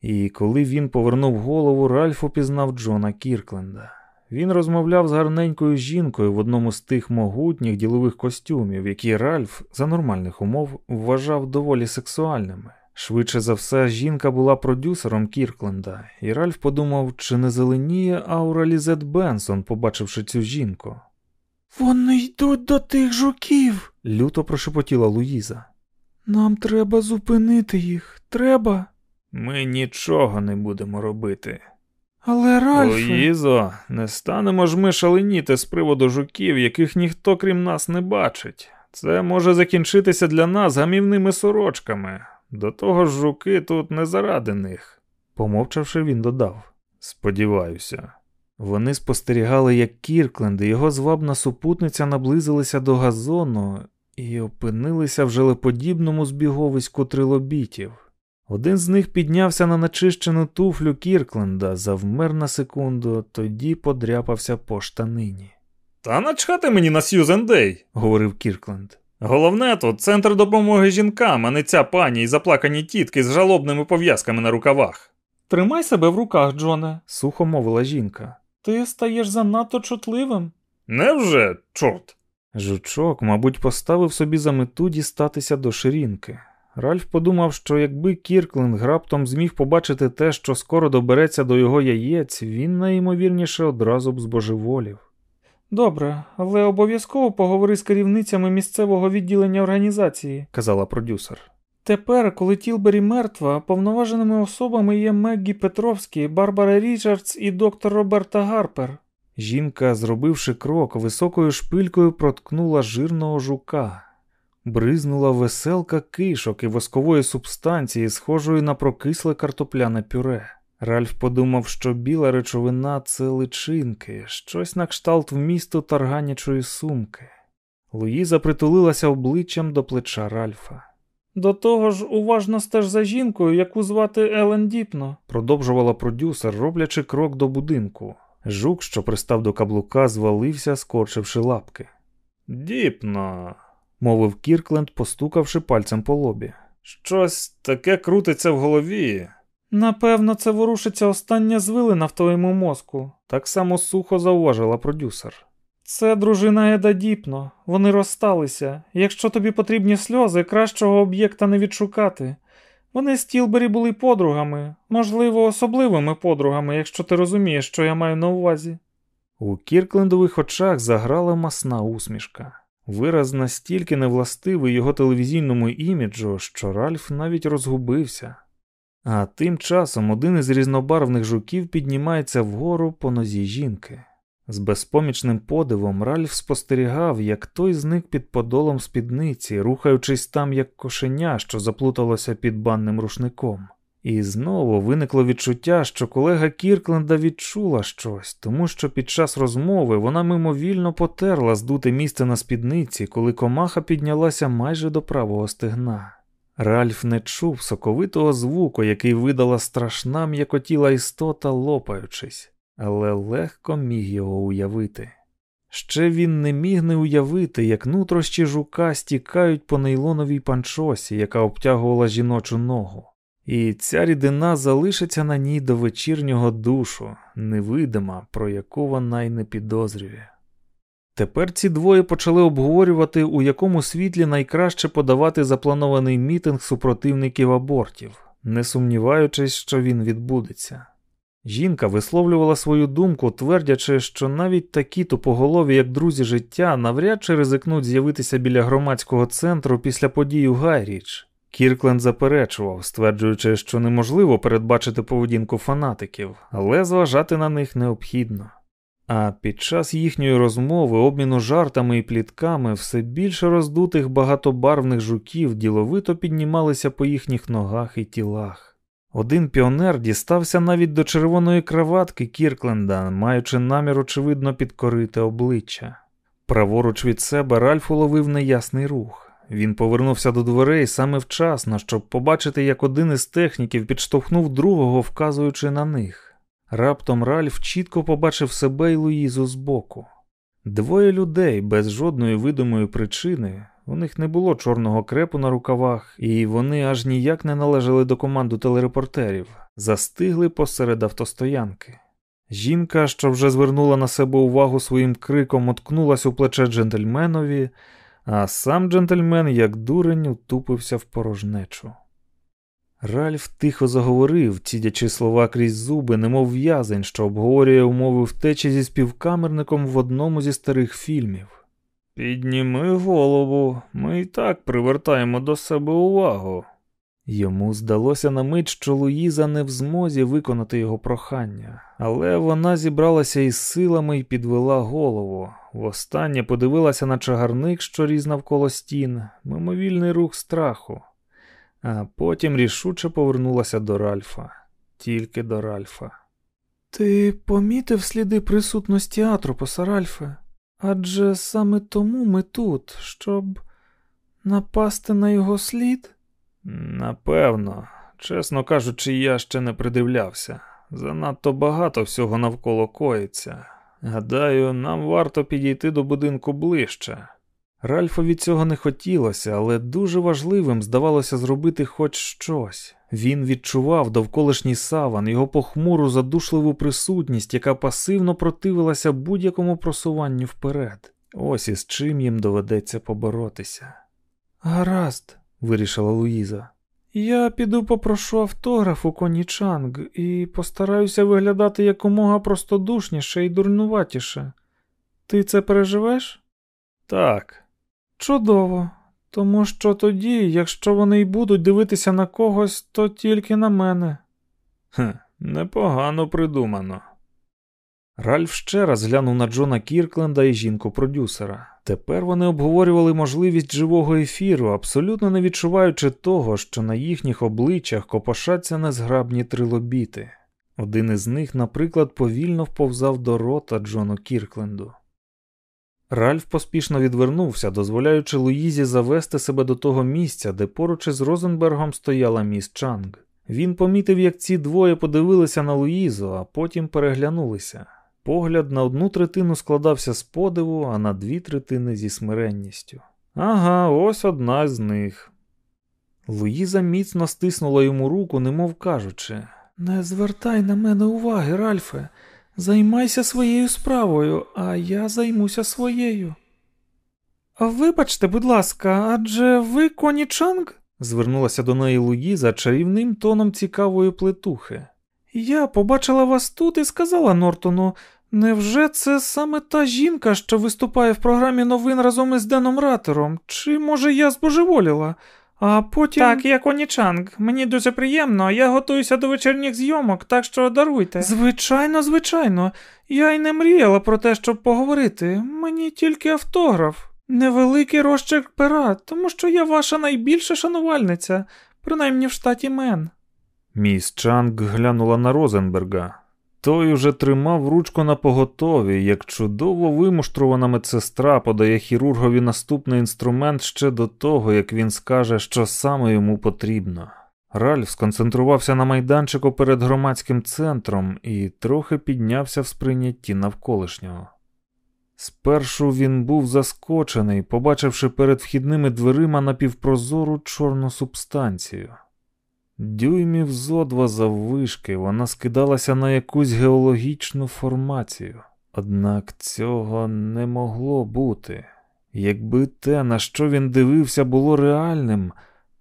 І коли він повернув голову, Ральф упізнав Джона Кіркленда. Він розмовляв з гарненькою жінкою в одному з тих могутніх ділових костюмів, які Ральф за нормальних умов вважав доволі сексуальними. Швидше за все, жінка була продюсером Кіркленда, і Ральф подумав, чи не зеленіє аура Лізет Бенсон, побачивши цю жінку. Вони йдуть до тих жуків, люто прошепотіла Луїза. Нам треба зупинити їх. Треба. Ми нічого не будемо робити. Але Ральфе... Луїзо, не станемо ж ми шаленіти з приводу жуків, яких ніхто крім нас не бачить. Це може закінчитися для нас гамівними сорочками. До того ж, жуки тут не заради них. Помовчавши, він додав Сподіваюся. Вони спостерігали, як Кіркленд і його звабна супутниця наблизилися до газону і опинилися в желеподібному збіговиську трилобітів. Один з них піднявся на начищену туфлю Кіркленда, завмер на секунду, тоді подряпався по штанині. Та начхати мені на Сьюзен Дей, говорив Кіркленд. Головне тут центр допомоги жінкам, а не ця пані і заплакані тітки з жалобними пов'язками на рукавах. Тримай себе в руках, Джоне, сухо мовила жінка. Ти стаєш занадто чутливим. Невже, чорт? Жучок, мабуть, поставив собі за мету дістатися до ширінки. Ральф подумав, що якби Кіркленд раптом зміг побачити те, що скоро добереться до його яєць, він найімовірніше одразу б збожеволів. Добре, але обов'язково поговори з керівницями місцевого відділення організації, казала продюсер. Тепер, коли Тілбері мертва, повноваженими особами є Меггі Петровський, Барбара Річардс і доктор Роберта Гарпер. Жінка, зробивши крок, високою шпилькою проткнула жирного жука. Бризнула веселка кишок і воскової субстанції, схожої на прокисле картопляне пюре. Ральф подумав, що біла речовина це личинки, щось на кшталт вмісту тарганячої сумки. Луїза притулилася обличчям до плеча Ральфа. До того ж, уважно стеж за жінкою, яку звати Елен Діпно, продовжувала продюсер, роблячи крок до будинку. Жук, що пристав до каблука, звалився, скорчивши лапки. Діпно, мовив Кіркленд, постукавши пальцем по лобі. Щось таке крутиться в голові. Напевно, це ворушиться остання звилина в твоєму мозку, так само сухо зауважила продюсер. Це дружина Еда Діпно. Вони розсталися. Якщо тобі потрібні сльози, кращого об'єкта не відшукати. Вони з Тілбері були подругами, можливо, особливими подругами, якщо ти розумієш, що я маю на увазі. У Кірклендових очах заграла масна усмішка. Вираз настільки невластивий його телевізійному іміджу, що Ральф навіть розгубився. А тим часом один із різнобарвних жуків піднімається вгору по нозі жінки. З безпомічним подивом Ральф спостерігав, як той зник під подолом спідниці, рухаючись там, як кошеня, що заплуталося під банним рушником. І знову виникло відчуття, що колега Кіркленда відчула щось, тому що під час розмови вона мимовільно потерла здуте місце на спідниці, коли комаха піднялася майже до правого стегна. Ральф не чув соковитого звуку, який видала страшна м'якотіла істота, лопаючись, але легко міг його уявити. Ще він не міг не уявити, як нутрощі жука стікають по нейлоновій панчосі, яка обтягувала жіночу ногу. І ця рідина залишиться на ній до вечірнього душу, невидима, про яку вона й не підозрює. Тепер ці двоє почали обговорювати, у якому світлі найкраще подавати запланований мітинг супротивників абортів, не сумніваючись, що він відбудеться. Жінка висловлювала свою думку, твердячи, що навіть такі тупоголові, як друзі життя, навряд чи ризикнуть з'явитися біля громадського центру після подій у Гайріч. Кіркленд заперечував, стверджуючи, що неможливо передбачити поведінку фанатиків, але зважати на них необхідно. А під час їхньої розмови, обміну жартами і плітками, все більше роздутих багатобарвних жуків діловито піднімалися по їхніх ногах і тілах. Один піонер дістався навіть до червоної краватки Кіркленда, маючи намір, очевидно, підкорити обличчя. Праворуч від себе Ральф уловив неясний рух. Він повернувся до дверей саме вчасно, щоб побачити, як один із техніків підштовхнув другого, вказуючи на них. Раптом Ральф чітко побачив себе і Луїзу збоку. Двоє людей без жодної видимої причини, у них не було чорного крепу на рукавах, і вони аж ніяк не належали до команду телерепортерів, застигли посеред автостоянки. Жінка, що вже звернула на себе увагу своїм криком, уткнулась у плече джентльменові, а сам джентльмен, як дурень, утупився в порожнечу. Ральф тихо заговорив, цідячи слова крізь зуби, немов в'язень, що обговорює умови втечі зі співкамерником в одному зі старих фільмів. Підніми голову, ми і так привертаємо до себе увагу. Йому здалося на мить, що Луїза не в змозі виконати його прохання, але вона зібралася із силами і підвела голову. Востаннє подивилася на чагарник, що різ навколо стін, мимовільний рух страху, а потім рішуче повернулася до Ральфа, тільки до Ральфа. Ти помітив сліди присутності Атропоса, Ральфе? Адже саме тому ми тут, щоб напасти на його слід? Напевно, чесно кажучи, я ще не придивлявся. Занадто багато всього навколо коїться. Гадаю, нам варто підійти до будинку ближче. Ральфові цього не хотілося, але дуже важливим здавалося зробити хоч щось. Він відчував довколишній саван, його похмуру, задушливу присутність, яка пасивно противилася будь-якому просуванню вперед. Ось із чим їм доведеться поборотися. Гаразд, вирішила Луїза. Я піду попрошу автограф у коні Чанг і постараюся виглядати якомога простодушніше і дурнуватіше. Ти це переживеш? Так. Чудово. Тому що тоді, якщо вони й будуть дивитися на когось, то тільки на мене. Хм, непогано придумано. Ральф ще раз глянув на Джона Кіркленда і жінку продюсера. Тепер вони обговорювали можливість живого ефіру, абсолютно не відчуваючи того, що на їхніх обличчях копошаться незграбні трилобіти. Один із них, наприклад, повільно вповзав до рота Джону Кіркленду. Ральф поспішно відвернувся, дозволяючи Луїзі завести себе до того місця, де поруч із Розенбергом стояла міс Чанг. Він помітив, як ці двоє подивилися на Луїзу, а потім переглянулися. Погляд на одну третину складався з подиву, а на дві третини зі смиренністю. Ага, ось одна з них. Луїза міцно стиснула йому руку, немов кажучи: Не звертай на мене уваги, Ральфе, займайся своєю справою, а я займуся своєю. Вибачте, будь ласка, адже ви коні Чанг? звернулася до неї Луїза чарівним тоном цікавої плетухи. Я побачила вас тут і сказала Нортону, невже це саме та жінка, що виступає в програмі новин разом із Деном Ратером? Чи, може, я збожеволіла? А потім. Так, я Коні Чанг. Мені дуже приємно, я готуюся до вечірніх зйомок, так що даруйте. Звичайно, звичайно. Я й не мріяла про те, щоб поговорити. Мені тільки автограф. Невеликий розчерк пера, тому що я ваша найбільша шанувальниця, принаймні в штаті Мен. Міс Чанг глянула на Розенберга. Той уже тримав ручку на поготові, як чудово вимуштрована медсестра подає хірургові наступний інструмент ще до того, як він скаже, що саме йому потрібно. Ральф сконцентрувався на майданчику перед громадським центром і трохи піднявся в сприйнятті навколишнього. Спершу він був заскочений, побачивши перед вхідними дверима напівпрозору чорну субстанцію. Дюймів зо два заввишки вона скидалася на якусь геологічну формацію. Однак цього не могло бути. Якби те, на що він дивився, було реальним,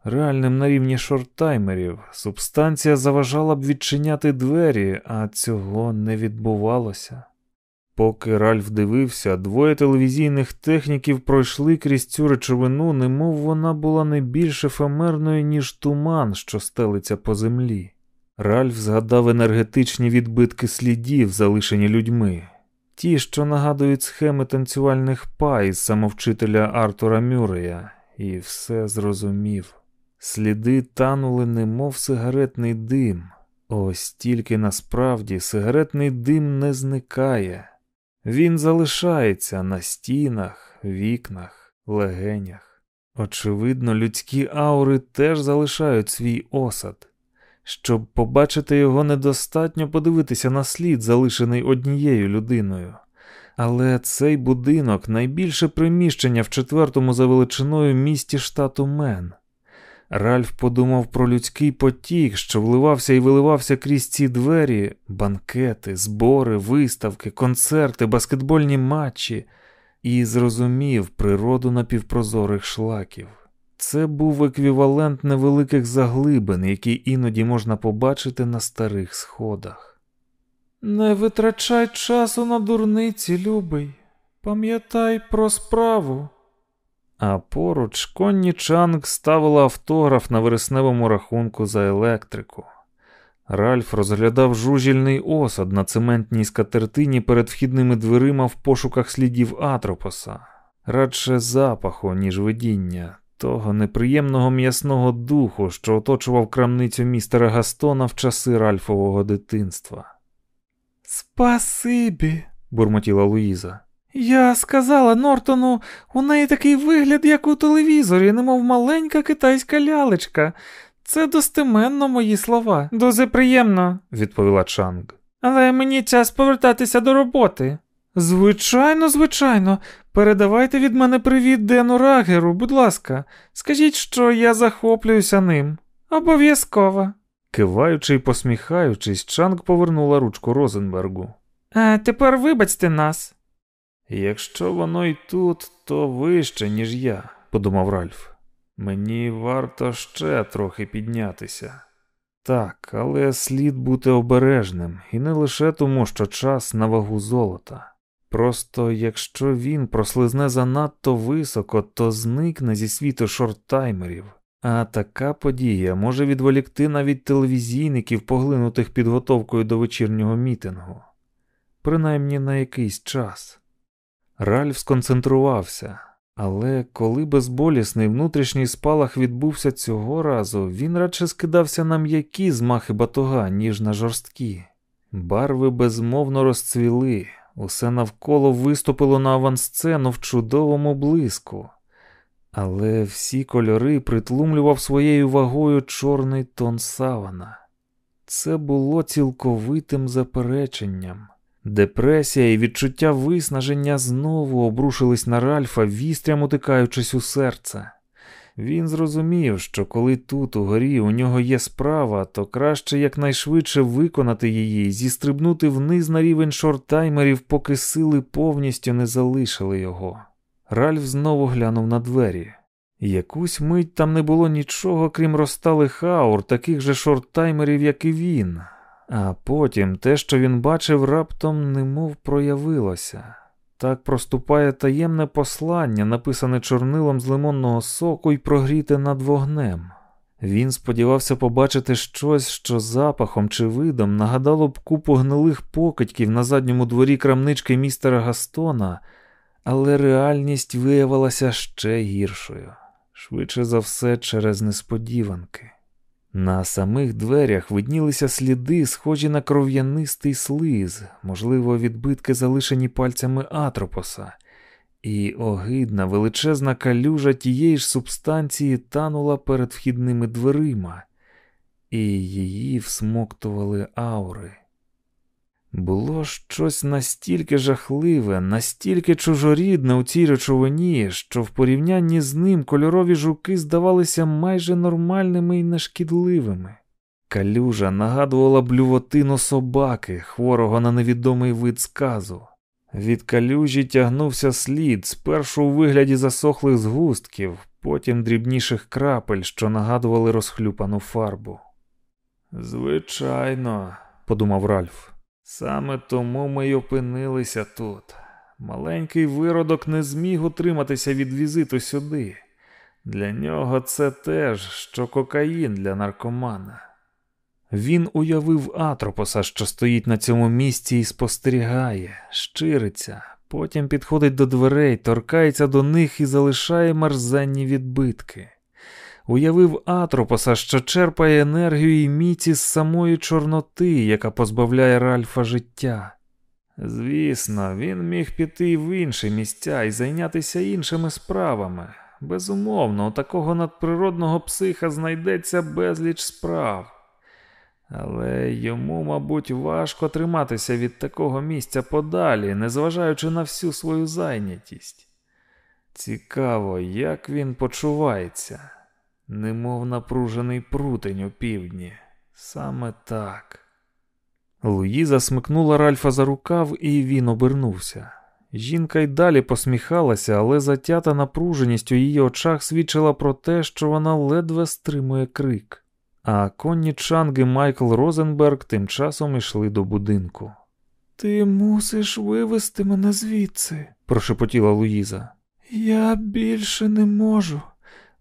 реальним на рівні шорттаймерів, субстанція заважала б відчиняти двері, а цього не відбувалося. Поки Ральф дивився, двоє телевізійних техніків пройшли крізь цю речовину, немов вона була не більш ефемерною, ніж туман, що стелиться по землі. Ральф згадав енергетичні відбитки слідів, залишені людьми, ті, що нагадують схеми танцювальних па із самовчителя Артура Мюрея, і все зрозумів. Сліди танули, немов сигаретний дим. Ось тільки насправді сигаретний дим не зникає. Він залишається на стінах, вікнах, легенях. Очевидно, людські аури теж залишають свій осад. Щоб побачити його, недостатньо подивитися на слід, залишений однією людиною. Але цей будинок найбільше приміщення в четвертому за величиною місті штату Мен. Ральф подумав про людський потік, що вливався і виливався крізь ці двері, банкети, збори, виставки, концерти, баскетбольні матчі, і зрозумів природу напівпрозорих шлаків. Це був еквівалент невеликих заглибин, які іноді можна побачити на старих сходах. Не витрачай часу на дурниці, любий, пам'ятай про справу. А поруч Конні Чанг ставила автограф на вересневому рахунку за електрику. Ральф розглядав жужільний осад на цементній скатертині перед вхідними дверима в пошуках слідів Атропоса, радше запаху, ніж видіння, того неприємного м'ясного духу, що оточував крамницю містера Гастона в часи Ральфового дитинства. Спасибі, бурмотіла Луїза. Я сказала Нортону, у неї такий вигляд, як у телевізорі, немов маленька китайська лялечка. Це достеменно мої слова. Дуже приємно, відповіла Чанг. Але мені час повертатися до роботи. Звичайно, звичайно, передавайте від мене привіт Дену Рагеру, будь ласка, скажіть, що я захоплююся ним. Обов'язково. Киваючи й посміхаючись, Чанг повернула ручку Розенбергу. А тепер вибачте нас. Якщо воно й тут, то вище, ніж я, подумав Ральф. Мені варто ще трохи піднятися. Так, але слід бути обережним, і не лише тому, що час на вагу золота. Просто якщо він прослизне занадто високо, то зникне зі світу шорттаймерів, а така подія може відволікти навіть телевізійників, поглинутих підготовкою до вечірнього мітингу, принаймні на якийсь час. Ральф сконцентрувався, але коли безболісний внутрішній спалах відбувся цього разу, він радше скидався на м'які змахи батога, ніж на жорсткі. Барви безмовно розцвіли, усе навколо виступило на авансцену в чудовому блиску, але всі кольори притлумлював своєю вагою чорний тон савана. Це було цілковитим запереченням. Депресія і відчуття виснаження знову обрушились на Ральфа, вістрям утикаючись у серце. Він зрозумів, що коли тут, угорі, у нього є справа, то краще якнайшвидше виконати її, зістрибнути вниз на рівень шорттаймерів, поки сили повністю не залишили його. Ральф знову глянув на двері. Якусь мить там не було нічого, крім розталих аур, таких же шорттаймерів, як і він. А потім те, що він бачив, раптом немов проявилося. Так проступає таємне послання, написане чорнилом з лимонного соку і прогріте над вогнем. Він сподівався побачити щось, що запахом чи видом нагадало б купу гнилих покидьків на задньому дворі крамнички містера Гастона, але реальність виявилася ще гіршою, швидше за все, через несподіванки. На самих дверях виднілися сліди, схожі на кров'янистий слиз, можливо, відбитки, залишені пальцями атропоса, і огидна величезна калюжа тієї ж субстанції танула перед вхідними дверима, і її всмоктували аури. Було щось настільки жахливе, настільки чужорідне у цій речовині, що в порівнянні з ним кольорові жуки здавалися майже нормальними і нешкідливими. Калюжа нагадувала блювотину собаки, хворого на невідомий вид сказу. Від калюжі тягнувся слід, спершу у вигляді засохлих згустків, потім дрібніших крапель, що нагадували розхлюпану фарбу. Звичайно, подумав Ральф, саме тому ми й опинилися тут. Маленький виродок не зміг утриматися від візиту сюди. Для нього це теж що кокаїн для наркомана. Він уявив Атропоса, що стоїть на цьому місці і спостерігає, щириться, потім підходить до дверей, торкається до них і залишає марзенні відбитки. Уявив Атропоса, що черпає енергію і міці з самої Чорноти, яка позбавляє Ральфа життя. Звісно, він міг піти в інші місця і зайнятися іншими справами. Безумовно, у такого надприродного психа знайдеться безліч справ. Але йому, мабуть, важко триматися від такого місця подалі, незважаючи на всю свою зайнятість. Цікаво, як він почувається, немов напружений прутень у півдні. Саме так. Луїза смикнула Ральфа за рукав, і він обернувся. Жінка й далі посміхалася, але затята напруженість у її очах свідчила про те, що вона ледве стримує крик. А конні Чанг Майкл Розенберг тим часом йшли до будинку. Ти мусиш вивести мене звідси, прошепотіла Луїза. Я більше не можу.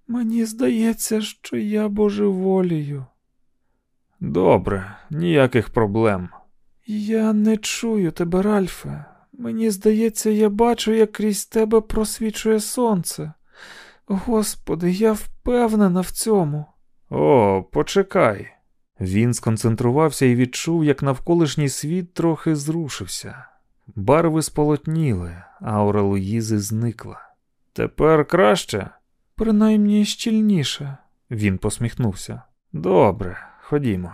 Мені здається, що я божеволію. Добре, ніяких проблем. Я не чую тебе, Ральфе. Мені здається, я бачу, як крізь тебе просвічує сонце. Господи, я впевнена в цьому. О, почекай. Він сконцентрувався і відчув, як навколишній світ трохи зрушився. Барви сполотніли, аура Луїзи зникла. Тепер краще? Принаймні щільніше, він посміхнувся. Добре, ходімо.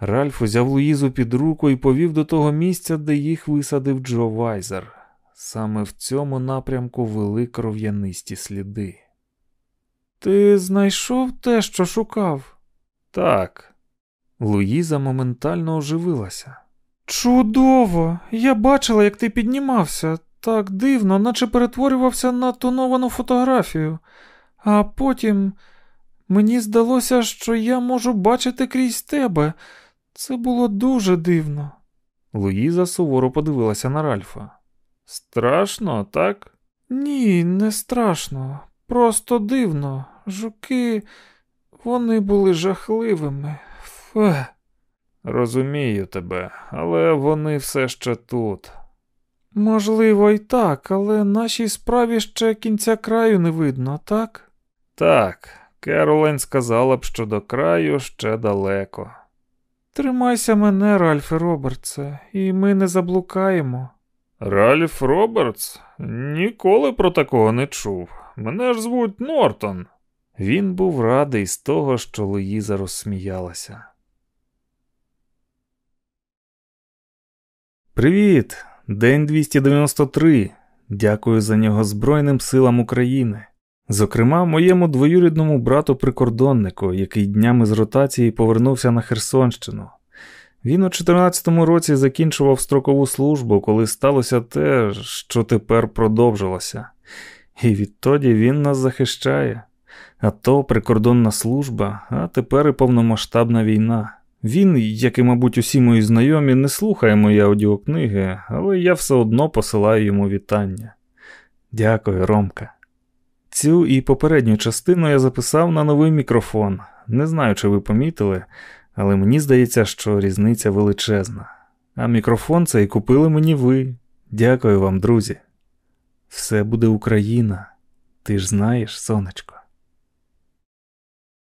Ральф узяв Луїзу під руку і повів до того місця, де їх висадив Джо Вайзер. Саме в цьому напрямку вели кров'янисті сліди. Ти знайшов те, що шукав? Так. Луїза моментально оживилася. Чудово! Я бачила, як ти піднімався. Так дивно, наче перетворювався на тоновану фотографію, а потім мені здалося, що я можу бачити крізь тебе. Це було дуже дивно. Луїза суворо подивилася на Ральфа. Страшно, так? Ні, не страшно. Просто дивно. Жуки, вони були жахливими. Фе. Розумію тебе, але вони все ще тут. Можливо, і так, але нашій справі ще кінця краю не видно, так? Так, Керолайн сказала б, що до краю ще далеко. Тримайся мене, Ральфе Робертсе, і ми не заблукаємо. Ральф Робертс? Ніколи про такого не чув. Мене ж звуть Нортон. Він був радий з того, що Луїза розсміялася. Привіт! День 293. Дякую за нього Збройним силам України. Зокрема, моєму двоюрідному брату прикордоннику, який днями з ротації повернувся на Херсонщину. Він у 14-му році закінчував строкову службу, коли сталося те, що тепер продовжилося. І відтоді він нас захищає. А то прикордонна служба, а тепер і повномасштабна війна. Він, як і, мабуть, усі мої знайомі, не слухає мої аудіокниги, але я все одно посилаю йому вітання. Дякую, Ромка. Цю і попередню частину я записав на новий мікрофон. Не знаю, чи ви помітили, але мені здається, що різниця величезна. А мікрофон цей купили мені ви. Дякую вам, друзі. Все буде Україна. Ти ж знаєш, сонечко.